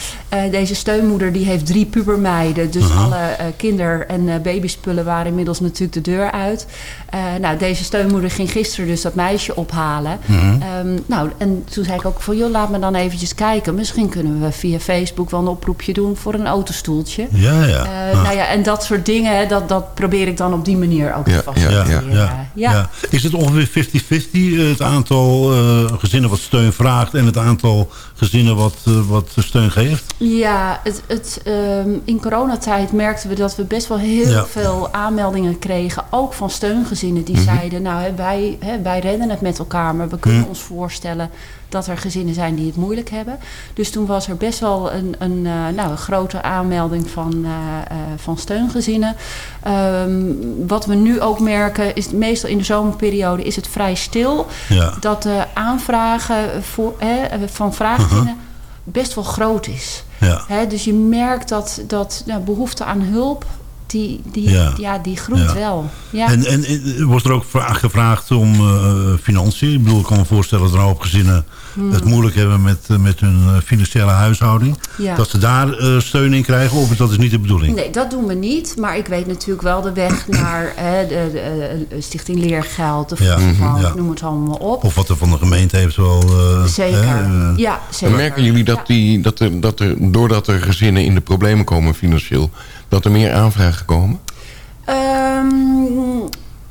Deze steunmoeder die heeft drie pubermeiden, dus alle eh, kinder- en eh, babyspullen waren inmiddels natuurlijk de deur uit. Eh, nou, deze steunmoeder ging gisteren dus dat meisje ophalen. Ehm, nou, en toen zei ik ook van, joh, laat me dan eventjes kijken. Misschien kunnen we via Facebook wel een oproepje doen voor een autostoeltje. Ja, ja. Ah. Nou ja, en dat soort dingen, dat, dat probeer ik dan op die manier ook Ja, te ja, faciliteren. ja, Ja, ja, ja. ja. Is het ongeveer 50-50 eh, het aantal eh, gezinnen wat steun vraagt en het aantal gezinnen wat, wat steun geeft? Ja, het, het, ehm, in coronatijd merkten we dat we best wel heel Ja. veel aanmeldingen kregen. Ook van steungezinnen die Mhm. zeiden... nou, hè, wij, hè, wij redden het met elkaar... maar we kunnen Mhm. ons voorstellen dat er gezinnen zijn die het moeilijk hebben. Dus toen was er best wel een, een, eh, nou, een grote aanmelding van, eh, eh, van steungezinnen. Ehm, wat we nu ook merken is meestal in de zomerperiode is het vrij stil. Ja. Dat de aanvragen voor, hè, van vraaggezinnen best wel groot is. Ja. Hè, dus je merkt dat, dat nou, behoefte aan hulp, die, die, Ja. ja. die groeit Ja. wel. Ja. En, en, en wordt er ook vraag gevraagd om eh, financiën? Ik bedoel, ik kan me voorstellen dat er een hoop gezinnen het moeilijk hebben met, eh, met hun eh, financiële huishouding. Ja. Dat ze daar eh, steun in krijgen of dat is niet de bedoeling? Nee, dat doen we niet. Maar ik weet natuurlijk wel de weg naar hè, de, de, eh, Stichting Leergeld, de Ja, Fonds, mhm, ja. noem het allemaal op. Of wat er van de gemeente eventueel... eh, Zeker. hè, eh, ja, zeker. Merken jullie dat, die, dat, er, dat er, doordat er gezinnen in de problemen komen financieel... dat er meer aanvragen komen?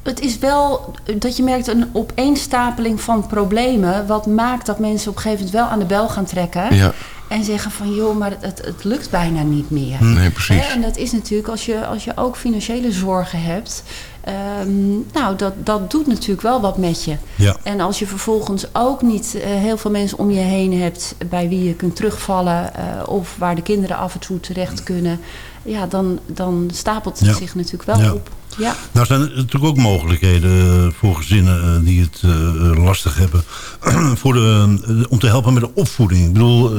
Het is wel dat je merkt een opeenstapeling van problemen. Wat maakt dat mensen op een gegeven moment wel aan de bel gaan trekken. Ja, En zeggen van joh, maar het, het, lukt bijna niet meer. nee, precies. En dat is natuurlijk als je, als je ook financiële zorgen hebt. ehm, nou, dat, dat doet natuurlijk wel wat met je. Ja. En als je vervolgens ook niet eh, heel veel mensen om je heen hebt bij wie je kunt terugvallen. eh, of waar de kinderen af en toe terecht kunnen. Ja, dan, dan stapelt het Ja. zich natuurlijk wel Ja. op. Ja. Nou zijn er natuurlijk ook mogelijkheden eh, voor gezinnen eh, die het eh, lastig hebben. voor de, om te helpen met de opvoeding. Ik bedoel,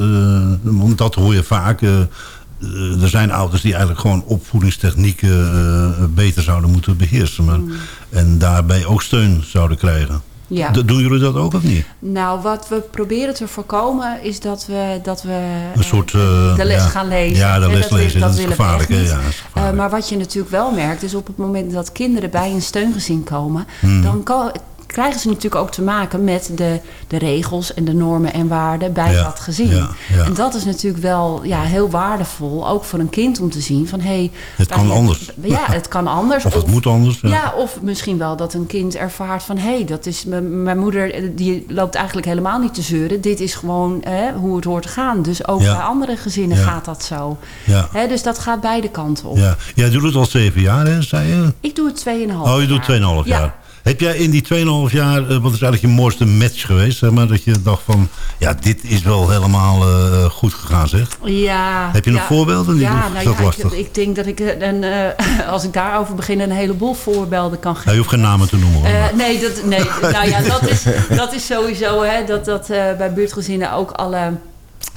want dat hoor je vaak. er zijn ouders die eigenlijk gewoon opvoedingstechnieken beter zouden moeten beheersen. Maar, Mm. En daarbij ook steun zouden krijgen. Ja. Doen jullie dat ook of niet? Nou, wat we proberen te voorkomen is dat we, dat we Een soort... eh, de les ja. gaan lezen. Ja, de les dat- lezen. Dat, is gevaarlijk. niet. Ja, dat is gevaarlijk. Eh, maar wat je natuurlijk wel merkt, is op het moment dat kinderen bij een steungezin komen, Hmm. dan ko- krijgen ze natuurlijk ook te maken met de, de regels en de normen en waarden bij Ja, dat gezin. ja, ja. En dat is natuurlijk wel ja, heel waardevol, ook voor een kind om te zien van hé, hey, Het kan anders. Ja, het kan anders. Of het moet anders. Ja. Of misschien wel dat een kind ervaart van... hé, hey, dat is mijn moeder eh, die loopt eigenlijk helemaal niet te zeuren. Dit is gewoon hè, hoe het hoort te gaan. Dus ook bij andere gezinnen gaat dat zo. Ja. Hè, dus dat gaat beide kanten op. Ja. Jij doet het al zeven jaar, hè, zei je? Ik doe het 2,5 Oh, je doet 2,5 Ja. jaar. Heb jij in die 2,5 jaar, eh, wat is eigenlijk je mooiste match geweest? Zeg maar, dat je dacht van, ja, dit is wel helemaal eh, goed gegaan, zeg. Ja. Heb je nog ja. voorbeelden? Die- Ja, nou ja, ik, ik denk dat ik, eh, als ik daarover begin, een heleboel voorbeelden kan Ja, geven. je hoeft geen namen te noemen. Hoor. Nee, dat, nee, nou ja, dat is, dat is sowieso hè, dat, dat bij buurtgezinnen ook alle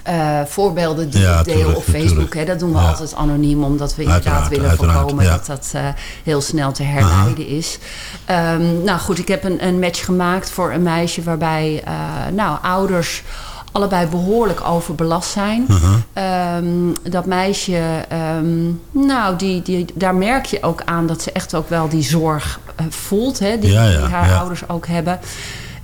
eh, voorbeelden die Ja, ik deel tuurlijk, op Facebook. Hè, dat doen we Ja. altijd anoniem, omdat we inderdaad Uiteraard, willen uiteraard, voorkomen ja. dat dat eh, heel snel te herleiden is. Ehm, nou goed, ik heb een, een match gemaakt voor een meisje waarbij eh, nou, ouders allebei behoorlijk overbelast zijn. Ehm, dat meisje, ehm, nou, die, die, daar merk je ook aan dat ze echt ook wel die zorg voelt, hè, die, Ja, ja, die haar ja. ouders ook hebben.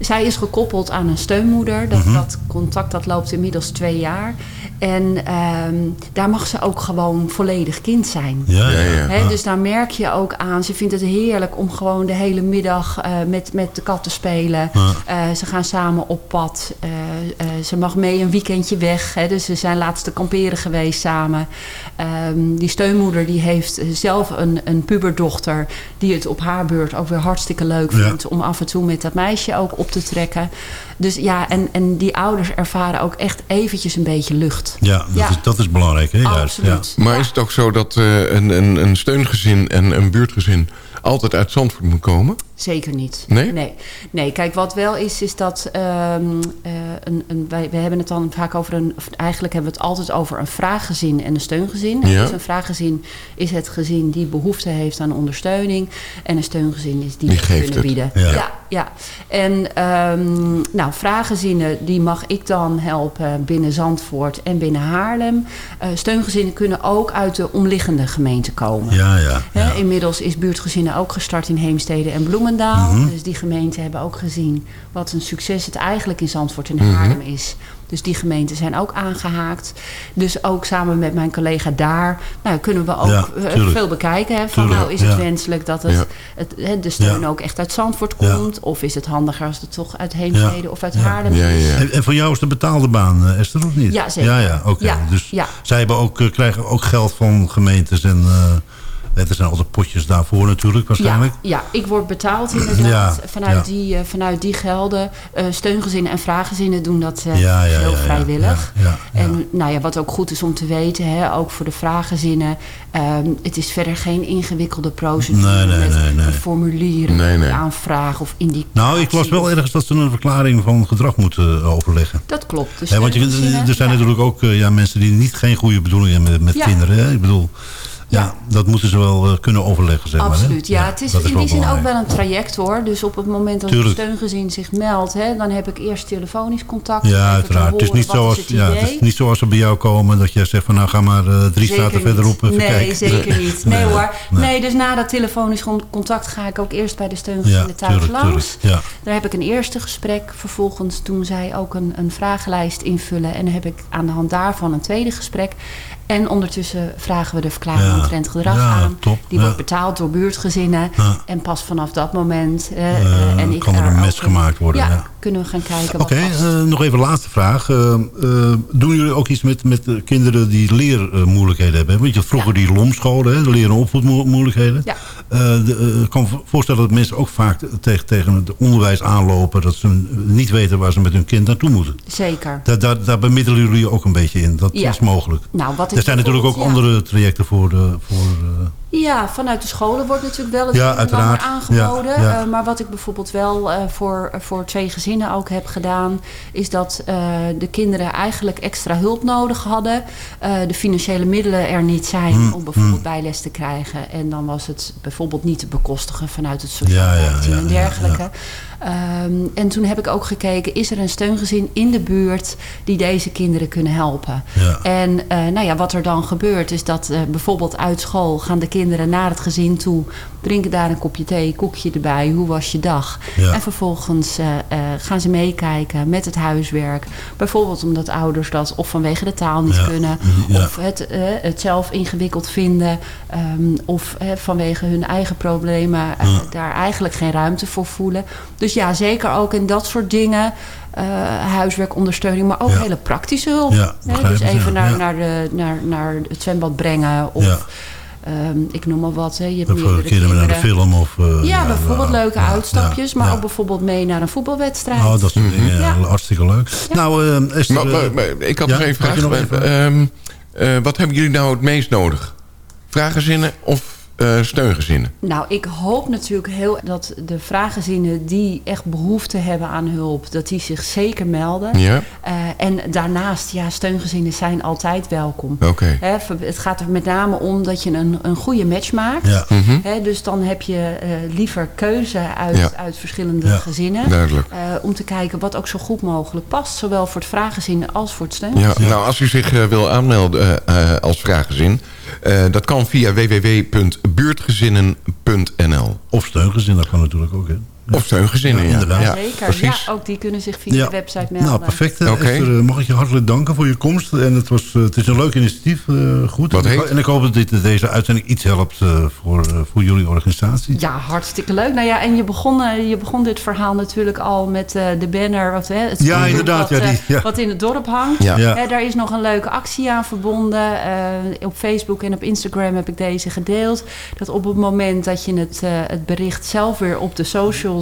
Zij is gekoppeld aan een steunmoeder. Dat, Mhm. dat contact dat loopt inmiddels twee jaar. En ehm, daar mag ze ook gewoon volledig kind zijn. Ja, ja, ja. Hè, dus daar merk je ook aan. Ze vindt het heerlijk om gewoon de hele middag eh, met, met de kat te spelen. Ja. Eh, ze gaan samen op pad. Eh, eh, ze mag mee een weekendje weg. Hè, dus ze zijn laatst te kamperen geweest samen. Ehm, die steunmoeder die heeft zelf een, een puberdochter... die het op haar beurt ook weer hartstikke leuk Ja. vindt... om af en toe met dat meisje ook op te trekken. Dus ja, en, en die ouders ervaren ook echt eventjes een beetje lucht. Ja, dat, Ja. Is, dat is belangrijk, hè? Juist, Absoluut. Maar Ja. is het ook zo dat eh, een, een, een steungezin en een buurtgezin altijd uit Zandvoort moet komen? Zeker niet. Nee? Nee, nee kijk, wat wel is, is dat ehm, eh, een, een, wij, wij hebben het dan vaak over een. of Eigenlijk hebben we het altijd over een vraaggezin en een steungezin. Ja. Dus een vraaggezin is het gezin die behoefte heeft aan ondersteuning. En een steungezin is die, Die geeft kunnen het. bieden. Ja. Ja, ja. En ehm, nou, vraaggezinnen, die mag ik dan helpen binnen Zandvoort en binnen Haarlem. Eh, steungezinnen kunnen ook uit de omliggende gemeente komen. Ja, ja. Inmiddels is buurtgezinnen ook gestart in Heemstede en Bloemendaal. Mhm. Dus die gemeenten hebben ook gezien wat een succes het eigenlijk in Zandvoort en Mhm. Haarlem is. Dus die gemeenten zijn ook aangehaakt. Dus ook samen met mijn collega daar nou, kunnen we ook Ja, eh, veel bekijken. Hè, van Tuurlijk, nou is het ja. wenselijk dat het, Ja. het, hè, de steun Ja. ook echt uit Zandvoort Ja. komt. Of is het handiger als het toch uit Heemstede Ja. of uit Ja. Haarlem Ja, is. ja. En, en voor jou is de betaalde baan, eh, Esther, of niet? Ja, zeker. Ja, ja, oké. Ja, Dus ja. zij hebben ook, eh, krijgen ook geld van gemeentes en... er zijn altijd potjes daarvoor natuurlijk, waarschijnlijk. Ja, ja, ik word betaald inderdaad Ja, vanuit, ja. Die, eh, vanuit die gelden. Eh, steungezinnen en vraaggezinnen doen dat eh, Ja, ja, heel vrijwillig. ja, ja, ja. En nou ja, wat ook goed is om te weten, hè, ook voor de vraaggezinnen. ehm, het is verder geen ingewikkelde procedure Nee, nee, met nee, nee. een formulier, Nee, nee. aanvraag of indicatie. Nou, ik las wel ergens dat ze een verklaring van gedrag moeten overleggen. Dat klopt. Dus want je, er zijn ja. natuurlijk ook ja, mensen die niet geen goede bedoelingen hebben met Ja. kinderen. Hè? Ik bedoel, ja. Dat moeten ze wel eh, kunnen overleggen, zeg maar. hè? Absoluut, ja. het is in die zin ook wel een traject hoor. Dus op het moment dat Tuurlijk. een steungezin zich meldt, hè, dan heb ik eerst telefonisch contact. Ja, uiteraard. Het is, niet zoals, het ja, het is niet zoals ze bij jou komen dat jij zegt van nou ga maar eh, drie straten verderop even nee, kijken. zeker niet. Nee, Nee, hoor. nee. Nee. dus na dat telefonisch con- contact ga ik ook eerst bij de steungezinnen Ja, thuis tuurlijk, langs. tuurlijk. Ja. Daar heb ik een eerste gesprek. Vervolgens doen zij ook een, een vragenlijst invullen. En dan heb ik aan de hand daarvan een tweede gesprek. En ondertussen vragen we de verklaring Ja. omtrent gedrag Ja, aan. top. Die Ja. wordt betaald door buurtgezinnen. En pas vanaf dat moment... eh, en ik kan er een match gemaakt worden, ja. kunnen we gaan kijken Oké, eh, nog even laatste vraag. Doen jullie ook iets met, met de kinderen die leermoeilijkheden hebben? Want je vroeger die lomscholen, hè, de leren- en opvoedmoeilijkheden. Ja. De, ik kan me voorstellen dat mensen ook vaak tegen, tegen het onderwijs aanlopen... dat ze niet weten waar ze met hun kind naartoe moeten. Zeker. Daar, daar, daar bemiddelen jullie ook een beetje in. Dat is mogelijk. Nou, wat er zijn natuurlijk ook andere trajecten voor... De, voor eh, Ja, vanuit de scholen wordt natuurlijk wel het Ja, uiteraard. aangeboden. Ja, ja. Eh, maar wat ik bijvoorbeeld wel eh, voor, voor twee gezinnen ook heb gedaan... is dat eh, de kinderen eigenlijk extra hulp nodig hadden. eh, de financiële middelen er niet zijn Hmm, om bijvoorbeeld bijles te krijgen. En dan was het bijvoorbeeld niet te bekostigen vanuit het sociaal Ja, en dergelijke. Ehm, en toen heb ik ook gekeken, is er een steungezin in de buurt... die deze kinderen kunnen helpen? En eh, nou ja, wat er dan gebeurt is dat eh, bijvoorbeeld uit school gaan de kinderen naar het gezin toe, drinken daar een kopje thee, koekje erbij, hoe was je dag? Ja. En vervolgens eh, eh, gaan ze meekijken met het huiswerk. Bijvoorbeeld omdat ouders dat of vanwege de taal niet Ja. kunnen, Ja. of het, eh, het zelf ingewikkeld vinden, ehm, of vanwege hun eigen problemen daar eigenlijk geen ruimte voor voelen. Dus ja, zeker ook in dat soort dingen. huiswerkondersteuning, maar ook Ja. hele praktische hulp. Ja, dus even naar, Ja. naar, de, naar, naar het zwembad brengen. Of Ehm, ik noem maar wat. Hè. Je hebt Of meerdere naar de film of... eh, Ja, bijvoorbeeld leuke ja, uitstapjes. ja, maar ja. ook bijvoorbeeld mee naar een voetbalwedstrijd. Oh, dat soort dingen. Ja. Ja. Hartstikke leuk. Nou, Esther... Maar, maar- maar ik had ja, nog even vragen. nog even- Ehm, eh, wat hebben jullie nou het meest nodig? Vraaggezinnen of eh, steungezinnen? Nou, ik hoop natuurlijk heel dat de vraaggezinnen die echt behoefte hebben aan hulp, dat die zich zeker melden. Ja? Eh, en daarnaast, ja, steungezinnen zijn altijd welkom. Oké. Het gaat er met name om dat je een, een goede match maakt. Ja. Mhm. Hè, dus dan heb je eh, liever keuze uit, Ja. uit verschillende Ja. gezinnen. Duidelijk. Eh, om te kijken wat ook zo goed mogelijk past. Zowel voor het vraaggezin als voor het steun. Ja, nou, als u zich wil aanmelden als vraaggezin... eh, dat kan via www.buurtgezinnen.nl. Of steungezin, dat kan natuurlijk ook. Hè. Of steungezinnen, Ja, ja. inderdaad. Ja, Zeker. precies. Ja, ook die kunnen zich via de website melden. Nou, perfect. eh, Oké. Esther, eh, mag ik je hartelijk danken voor je komst. En het, was, eh, het is een leuk initiatief. eh, goed. Wat en, ik, heet? en ik hoop dat dit, deze uitzending iets helpt eh, voor, voor jullie organisatie. Ja, hartstikke leuk. Nou ja, en je begon, je begon dit verhaal natuurlijk al met eh, de banner. Wat, hè, het Ja, inderdaad, Wat, ja, die- ja. wat in het dorp hangt. Ja. Ja. Hè, daar is nog een leuke actie aan verbonden. Eh, op Facebook en op Instagram heb ik deze gedeeld. Dat op het moment dat je het, eh, het bericht zelf weer op de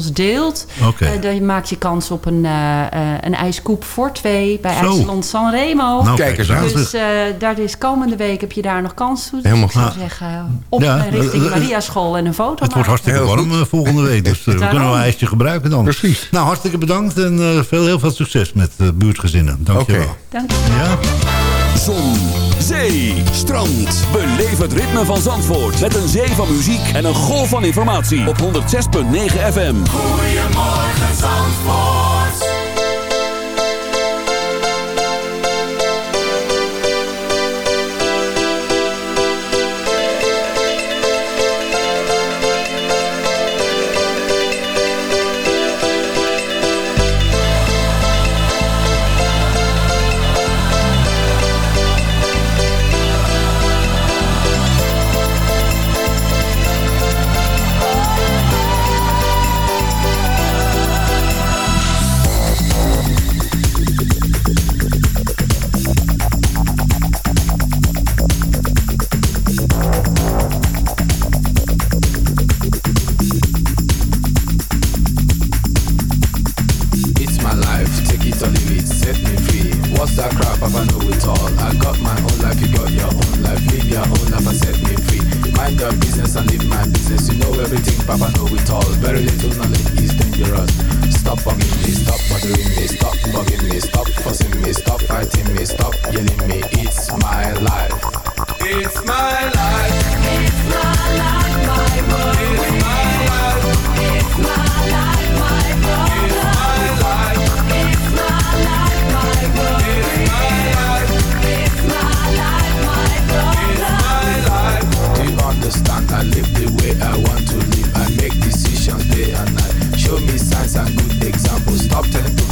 deelt... Oké. eh, dan maak je kans op een, eh, eh, een ijskoep voor twee bij Zo. IJsland Sanremo. Nou, Kijk eens aan. Dus eh, daar is komende week heb je daar nog kans toe. Dus Helemaal ik zou zeggen, op Ja, richting Maria School en een foto Het wordt hartstikke Heel warm goed. volgende week. Dus we kunnen wel een ijsje gebruiken dan. Precies. Nou, hartstikke bedankt en eh, veel, heel veel succes met buurtgezinnen. Dank je Oké. wel. Dank je. Ja? Zon, zee, strand. Beleef het ritme van Zandvoort. Met een zee van muziek en een golf van informatie. Op 106.9 FM. Goedemorgen Zandvoort. Mind your business and live my business. You know everything, Papa know it all. Very little knowledge is dangerous. Stop bugging me, stop bothering me, stop bugging me, stop fussing me, stop fighting me, stop yelling me. It's my life. It's my life. It's my life, my world. It's my life. It's my life,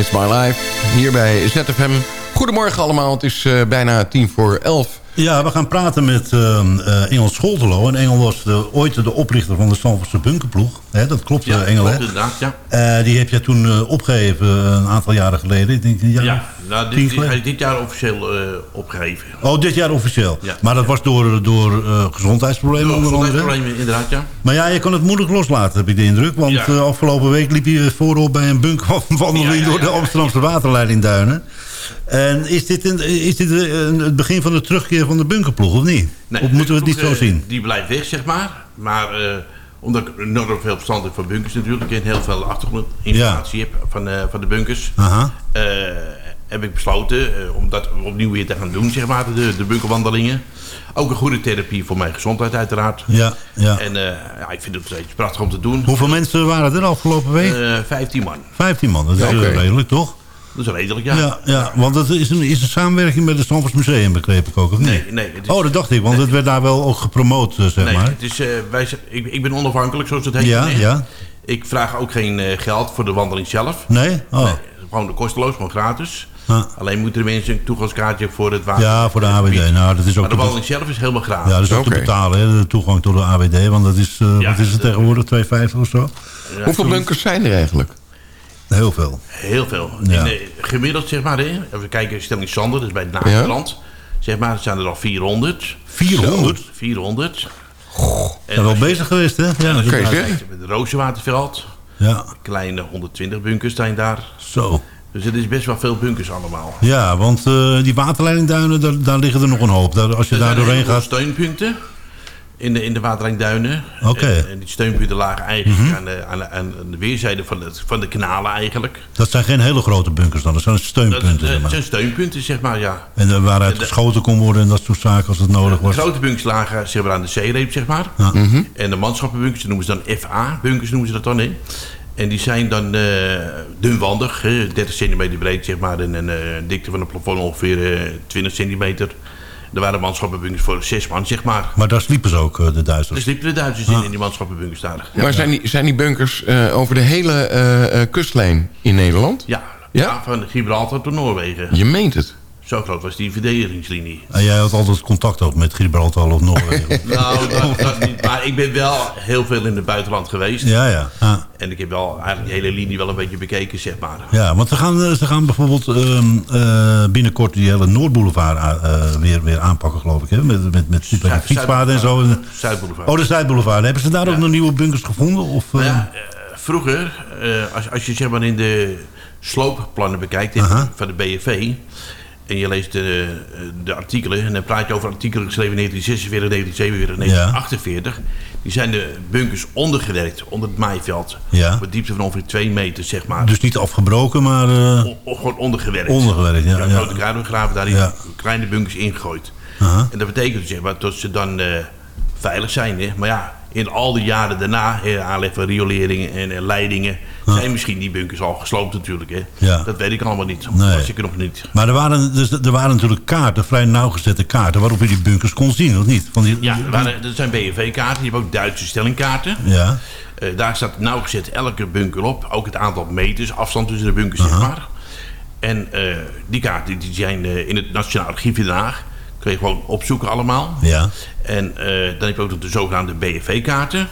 It's My Life, hier bij ZFM. Goedemorgen allemaal, het is eh, bijna tien voor elf. Ja, we gaan praten met uh, uh, Engel Scholtelo. En Engel was de, ooit de oprichter van de Stamfordse bunkerploeg. Hè, dat klopt, Ja, eh, Engel, klopt hè? inderdaad, ja. Eh, die heb jij toen eh, opgegeven een aantal jaren geleden. Ik denk een jaar Ja, nou, dit, dit, geleden? hij is dit jaar officieel eh, opgegeven. Oh, dit jaar officieel. Ja. Maar dat was door, door eh, gezondheidsproblemen onder andere. Gezondheidsproblemen, inderdaad, ja. Maar ja, je kan het moeilijk loslaten, heb ik de indruk. Want Ja. eh, afgelopen week liep je voorop bij een bunkerwandeling Ja, door de Amsterdamse waterleiding Duinen. En is dit, een, is dit een- het begin van de terugkeer van de bunkerploeg, of niet? Nee, of moeten we het niet zo zien? Die blijft weg, zeg maar. Maar omdat ik enorm veel verstand heb van bunkers natuurlijk... en heel veel achtergrondinformatie heb van, van de bunkers... Aha. Heb ik besloten eh, om dat opnieuw weer te gaan doen, zeg maar, de, de bunkerwandelingen. Ook een goede therapie voor mijn gezondheid uiteraard. Ja, ja. En eh, ja, ik vind het steeds prachtig om te doen. Hoeveel mensen waren er afgelopen week? Eh 15 man. 15 man, dat is Ja, redelijk, toch? Dat is redelijk, ja. Ja, ja, want het is een, is een samenwerking met het Stamfords Museum, begreep ik ook, of niet? Nee, nee. Is, Oh, dat dacht ik, want het werd daar wel ook gepromoot, zeg nee, maar. het is, wij, ik, ik ben onafhankelijk, zoals het heet. Ja, ja. Ik vraag ook geen geld voor de wandeling zelf. Nee? Oh. Nee, gewoon kosteloos, gewoon gratis. Alleen moeten de mensen een toegangskaartje voor het water. Ja, voor de AWD. Nou, dat is ook Maar de wandeling zelf is helemaal gratis. Ja, dat is ook te betalen, hè, de toegang tot de AWD. Want dat is, eh, Ja, wat is het tegenwoordig, 2,50 of zo? Ja, Hoeveel bunkers zijn er eigenlijk? Heel veel. Heel veel. Ja. In de- gemiddeld, zeg maar, hè. Even kijken, Stelling Sander, dat is bij het Naakstrand. Zeg maar, zijn er al 400. 400? Zo, 400. En Zijn wel je- bezig geweest, hè? Ja, nou kijkt, Met het Rozenwaterveld. ja, Kleine 120 bunkers zijn daar. zo. Dus het is best wel veel bunkers allemaal. Ja, want eh, die waterleidingduinen, daar, daar liggen er nog een hoop. Daar, als je Er daar doorheen gaat... steunpunten in de, in de waterlijnduinen. Oké. Mhm. En, en die steunpunten lagen eigenlijk aan, de, aan, de, aan de weerzijde van, het, van de kanalen eigenlijk. Dat zijn geen hele grote bunkers dan, dat zijn steunpunten. dat zeg maar. zijn steunpunten, zeg maar, ja. En eh, waaruit de- geschoten kon worden en dat soort zaken als het nodig De was. grote bunkers lagen zeg maar, aan de zeereep, zeg maar. Ja. En de manschappenbunkers, noemen ze dan FA-bunkers, noemen ze dat dan, hè. En die zijn dan eh, dunwandig, hè, 30 centimeter breed, zeg maar. En een eh, dikte van het plafond ongeveer eh, 20 centimeter. Er waren manschappenbunkers voor zes man, zeg maar. Maar daar sliepen ze ook, eh, de Er Duitsers. sliepen de Duitsers in, in die manschappenbunkers daar. Maar zijn die, zijn die bunkers eh, over de hele eh, eh, kustlijn in Nederland? Ja, Ja? ja? van Gibraltar tot Noorwegen. Je meent het. Zo groot was die verdedigingslinie. En jij had altijd contact ook met Gibraltar of Noorwegen. nou, dat, dat niet. Maar ik ben wel heel veel in het buitenland geweest. ja, ja. Ah. En ik heb wel eigenlijk die hele linie wel een beetje bekeken, zeg maar. Ja, want ze gaan, eh, ze gaan bijvoorbeeld ehm, eh, binnenkort die hele Noordboulevard eh, weer, weer aanpakken, geloof ik. Hè? Met, met, met super fietspaden en zo. Zuidboulevard. Oh, de Zuidboulevard. Hebben ze daar ook nog nieuwe bunkers gevonden? Of, Nou ja, vroeger, als, als je zeg maar in de sloopplannen bekijkt van de BFV... en je leest de, de artikelen... en dan praat je over artikelen geschreven in 1946, 1947, 1948... die zijn de bunkers ondergewerkt, onder het maaiveld. Ja. Op een diepte van ongeveer 2 meter, zeg maar. Dus niet afgebroken, maar eh, O- gewoon ondergewerkt. ondergewerkt. Ja, Ja, grote kruidengraven daarin, Ja. kleine bunkers ingegooid. Aha. En dat betekent zeg maar, dat ze dan eh, veilig zijn. Hè? Maar ja, in al die jaren daarna, aanleg van rioleringen en eh, leidingen... zijn misschien die bunkers al gesloopt natuurlijk. Hè? Ja. Dat weet ik allemaal niet. Nee. Dat was ik nog niet. Maar er waren, dus, er waren natuurlijk kaarten, vrij nauwgezette kaarten... waarop je die bunkers kon zien, of niet? Van die, Ja, er waren- dat zijn BNV-kaarten. Je hebt ook Duitse stellingkaarten. Ja. Eh, daar staat nauwgezet elke bunker op. Ook het aantal meters, afstand tussen de bunkers, zeg maar. En eh, die kaarten die zijn in het Nationaal Archief in Den Haag. Kun je gewoon opzoeken allemaal. Ja. En eh, dan heb je ook nog de zogenaamde BFV-kaarten.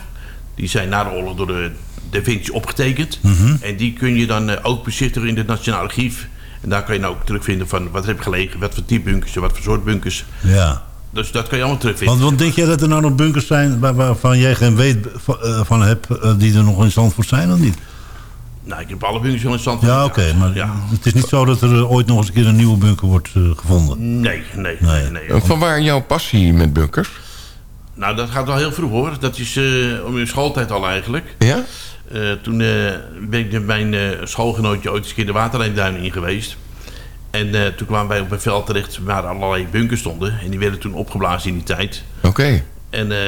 Die zijn na de oorlog door de Da Vinci opgetekend. Mhm. En die kun je dan eh, ook bezichtigen in het Nationaal Archief. En daar kan je nou ook terugvinden van wat er heb gelegen, wat voor type bunkers, wat voor soort bunkers. ja. Dus dat kan je allemaal terugvinden. Want, want denk jij dat er nou nog bunkers zijn waar, waarvan jij geen weet van, eh, van hebt... eh, die er nog in Zandvoort zijn of niet? Nou, ik heb alle bunkers wel in stand. Ja, oké. maar Ja. het is niet zo dat er eh, ooit nog eens een keer een nieuwe bunker wordt eh, gevonden. Nee, nee, Nee. nee. Van waar jouw passie met bunkers? Nou, dat gaat wel heel vroeg hoor. Dat is eh, om je schooltijd al eigenlijk. Ja? Eh, toen eh, ben ik met mijn eh, schoolgenootje ooit eens een keer de waterlijnduinen in geweest. En eh, toen kwamen wij op een veld terecht waar allerlei bunkers stonden. En die werden toen opgeblazen in die tijd. Oké. En eh,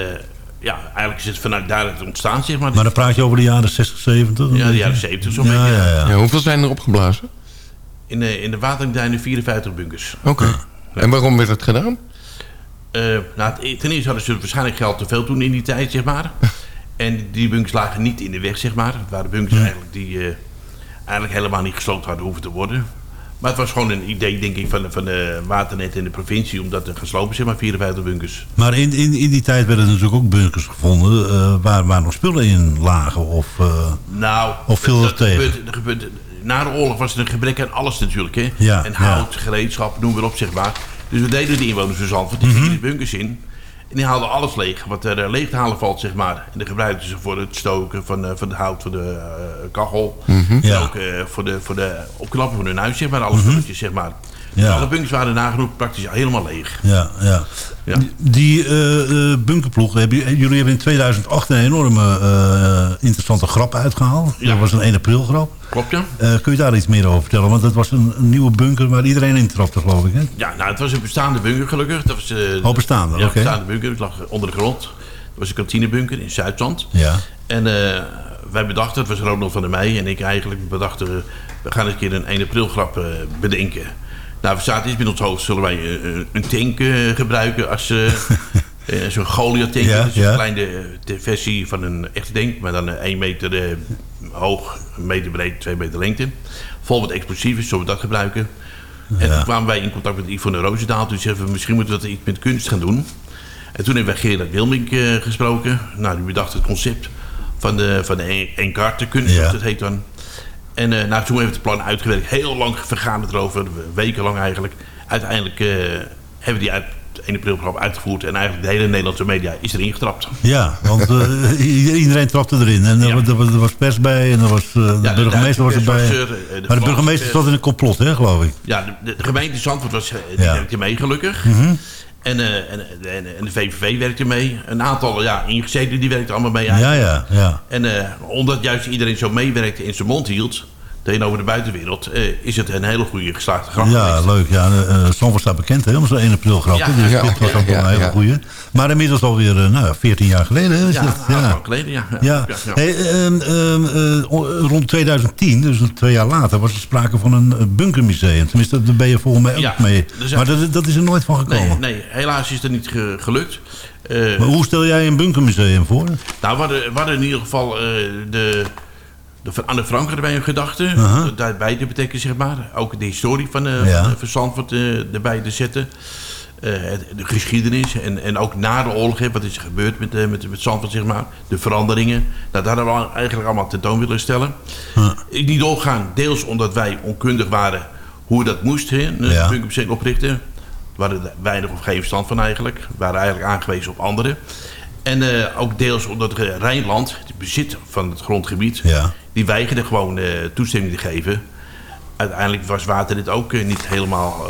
ja, eigenlijk is het vanuit daar het ontstaan, zeg maar. Maar dan praat je over de jaren 60, 70? ja, de jaren 70 zo'n Ja, beetje. ja, ja. Ja, hoeveel zijn er opgeblazen? In, de in de waterlijnduinen 54 bunkers. Oké. En waarom werd het gedaan? Eh, nou, het- ten eerste hadden ze waarschijnlijk geld te veel toen in die tijd, zeg maar. En die bunkers lagen niet in de weg, zeg maar. Het waren bunkers eigenlijk die eh, eigenlijk helemaal niet gesloopt hadden hoeven te worden. Maar het was gewoon een idee, denk ik, van, van de waternet in de provincie... om dat te gaan slopen, zeg maar, 54 bunkers. Maar in, in, in die tijd werden er natuurlijk ook bunkers gevonden... eh, waar, waar nog spullen in lagen of... eh, Nou, Of viel dat tegen? gebeurt- er gebeurt- na de oorlog was er een gebrek aan alles natuurlijk. Hè? Ja, en ja. hout, gereedschap, noem maar op, zeg maar. Dus we deden de inwoners van Zandvoort, die gingen de bunkers in. En die haalden alles leeg, wat er eh, leeg te halen valt, zeg maar. En dan gebruikten ze voor het stoken van, eh, van het hout, voor de eh, kachel. Mhm. En Ja. ook eh, voor, de, voor de opknappen van hun huis, zeg maar. Alle spulletjes, zeg maar. Ja. Alle bunkers waren nagenoeg praktisch helemaal leeg. Ja, ja. Ja. Die eh, eh, bunkerploeg, heb je, jullie hebben in 2008 een enorme eh, interessante grap uitgehaald. Ja. Dat was een 1 april grap. Klopt, ja? Eh, kun je daar iets meer over vertellen? Want dat was een, een nieuwe bunker waar iedereen in trapte, geloof ik. Hè? Ja, nou, het was een bestaande bunker gelukkig. Dat was, eh, Oh, bestaande, Ja, oké. bestaande bunker. Het lag onder de grond. Dat was een kantinebunker in Zuidland. Ja. En eh, wij bedachten, het was Ronald van der Meij en ik eigenlijk bedachten... eh, we gaan eens een keer een 1 april grap eh, bedenken. Nou, we zaten iets met ons hoofd. Zullen wij eh, eh, een tank eh, gebruiken als... Zo'n Goliath tank. Ja, dus ja. een kleine versie van een echte tank. Maar dan eh, 1 meter hoog, een meter breed, 2 meter lengte. Vol met explosieven, zullen we dat gebruiken? En Ja. toen kwamen wij in contact met Yvonne Roosendaal. Toen zeiden we, misschien moeten we dat iets met kunst gaan doen. En toen hebben wij Gerard Wilmink gesproken. Nou, die bedacht het concept van de, van de Enkarte kunst, Ja. het heet dan. En eh, nou, toen hebben we het plan uitgewerkt. Heel lang vergaan het erover, wekenlang eigenlijk. Uiteindelijk eh, hebben we die uit het 1 april programma uitgevoerd. En eigenlijk de hele Nederlandse media is erin getrapt. Ja, want eh, iedereen trapte erin. En er, was- er er pers bij en er was, de burgemeester was erbij. pers was er, de maar de burgemeester zat in een complot, hè, geloof ik. Ja, de, gemeente Zandvoort was, die Ja. werkte mee gelukkig. Mhm. En, en, en, en de VVV werkte mee. Een aantal ja, ingezeten die werkten allemaal mee. Ja, ja, ja. En omdat juist iedereen zo meewerkte en zijn mond hield... tegenover de buitenwereld... eh, is het een hele goede geslaagde grap Ja, geweest. leuk. Ja, eh Zandvoort staat bekend, hè, om zo'n 1 april grap. Ja, dus ja, dit was ja, ook wel ja, een hele ja. goeie. Maar inmiddels alweer eh, nou, ja, 14 jaar geleden, hè, is Ja, dat? een aantal jaar geleden, ja. Ja. Ja, ja. Hey, ehm, ehm, eh, rond 2010, dus twee jaar later, was er sprake van een bunkermuseum. Tenminste, daar ben je volgens mij ook Ja, mee. Maar dat, dat is er nooit van gekomen. Nee, nee, helaas is dat niet ge- gelukt. Eh, Maar hoe stel jij een bunkermuseum voor? Nou, we hadden, we hadden in ieder geval eh, de van Anne Frank wij een gedachte. Daarbij te betekenen, zeg maar. Ook de historie van, eh Ja. van, van Zandvoort eh, erbij te zetten. Eh, de geschiedenis. En, en ook na de oorlog, hè, wat is er gebeurd met, eh, met, met Zandvoort, zeg maar. De veranderingen. Nou, dat hadden we eigenlijk allemaal tentoon willen stellen. Ik niet doorgaan, deels omdat wij onkundig waren hoe dat moest, hè, een Ja. oprichten. We hadden er weinig of geen verstand van eigenlijk. We waren eigenlijk aangewezen op anderen. En eh, ook deels omdat eh, Rijnland, het bezit van het grondgebied, Ja. die weigerde gewoon eh, toestemming te geven. Uiteindelijk was Waternet ook eh, niet helemaal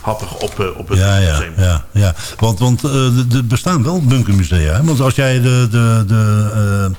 happig op, op het Ja, ja, museum. ja, ja. Want, want er- bestaan wel bunkermusea. Hè? Want als jij de, de, de,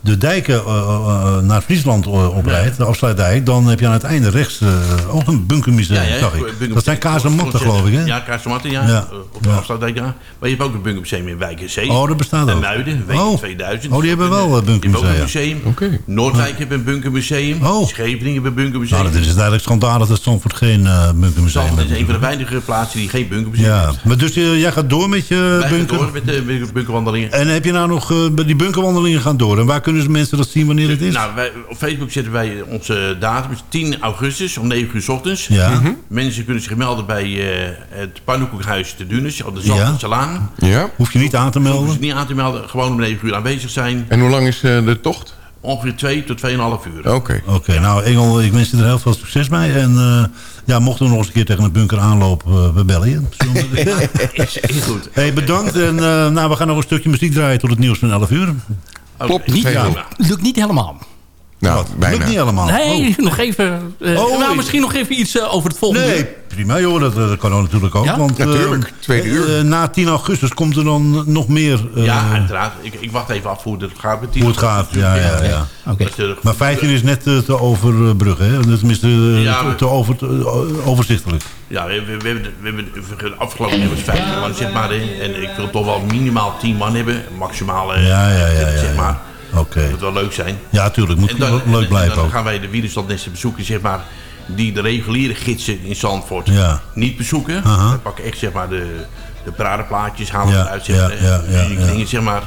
de dijken eh, eh, naar Friesland eh, oprijdt, de afsluitdijk... dan heb je aan het einde rechts eh, ook een bunkermuseum, ja, zag ik. bunkermuseum. Dat zijn kazematten, geloof ik, hè? Ja, kazematten, ja. Ja. Eh, Op de Ja. afsluitdijk, ja. Maar je hebt ook een bunkermuseum in Wijk en Zee. Oh, dat bestaat En ook. Muiden, Oh. 2000. Oh, die hebben wel, eh, Je hebt ook een bunkermusea. museum. Noordwijk heeft een bunkermuseum. Scheveningen heeft een bunkermuseum. Oh. Nou, dat is eigenlijk schandalig dat Zandvoort geen eh bunkermuseum Zandvoort is heeft. een van de weinige plaatsen die geen bunkermuseum Ja, heeft. maar dus eh, jij gaat door met je bunker? door met de bunker- bunkerwandelingen. En heb je nou nog... eh, die bunkerwandelingen gaan door. En waar kunnen ze mensen dat zien wanneer het is? Nou, wij, op Facebook zetten wij onze datum. Het is 10 augustus om 9 uur s ochtends. Ja. Mhm. Mensen kunnen zich melden bij eh, het pannenkoekhuis te Dunes op de Zandvoortse Laan. Ja. Hoef je niet aan te melden? Hoeven ze niet aan te melden, gewoon om 9 uur aanwezig zijn. En hoe lang is eh, de tocht? Ongeveer 2 tot 2,5 uur. Oké. Oké, nou Engel, ik wens je er heel veel succes mee. En eh, ja, mochten we nog eens een keer tegen een bunker aanlopen, we bellen je. Is, is goed. Hey, bedankt. En eh, nou, we gaan nog een stukje muziek draaien tot het nieuws van 11 uur. Klopt, Niet, veel. lukt niet helemaal. Nou, bijna. Lukt niet helemaal. Nee, Oh. nog even. eh, Oh, nou, misschien nog even iets eh, over het volgende. Nee, prima joh, dat, dat kan natuurlijk ook. Ja? Want, eh, Natuurlijk, tweede uur. eh, na 10 augustus komt er dan nog meer... eh, Ja, uiteraard. Ik, ik wacht even af hoe het gaat met die. hoe het gaat, ja, ja, ja. Eh, Maar 15 is net eh, te overbruggen, hè? Tenminste, eh, Ja, te, te over, te- overzichtelijk. Ja, we, we, we we hebben de afgelopen jaar was 50 man, zeg maar. hè. En ik wil toch wel minimaal 10 man hebben. Maximaal, eh, Ja, ja, ja, ja, zeg ja. maar. Dat moet wel leuk zijn. Ja, natuurlijk Moet dan, leuk blijven dan gaan wij de wielerstandnesten bezoeken, zeg maar, die de reguliere gidsen in Zandvoort ja. niet bezoeken. We pakken echt, zeg maar, de, de halen ja, eruit, zeg, ja, ja, zeg maar.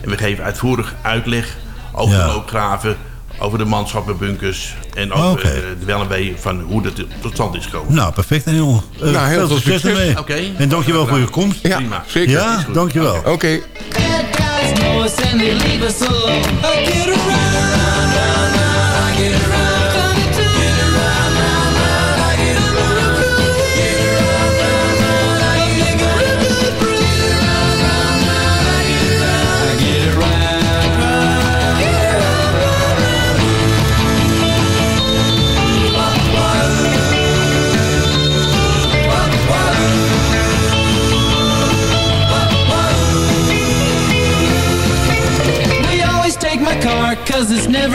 En we geven uitvoerig uitleg over de loopgraven, over de manschappenbunkers en over de wel van hoe dat tot stand is gekomen. Nou, perfect. En eh, nou, heel veel succes ermee. Okay. En dankjewel voor je komst. Prima. zeker. Ja, dankjewel. Oké. and they leave us alone. Oh, get around.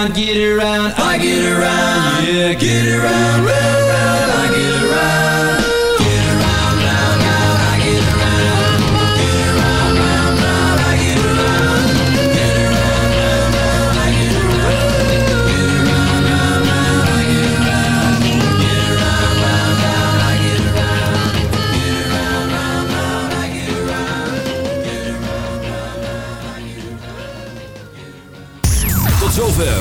around, get around, I get around, yeah, get around.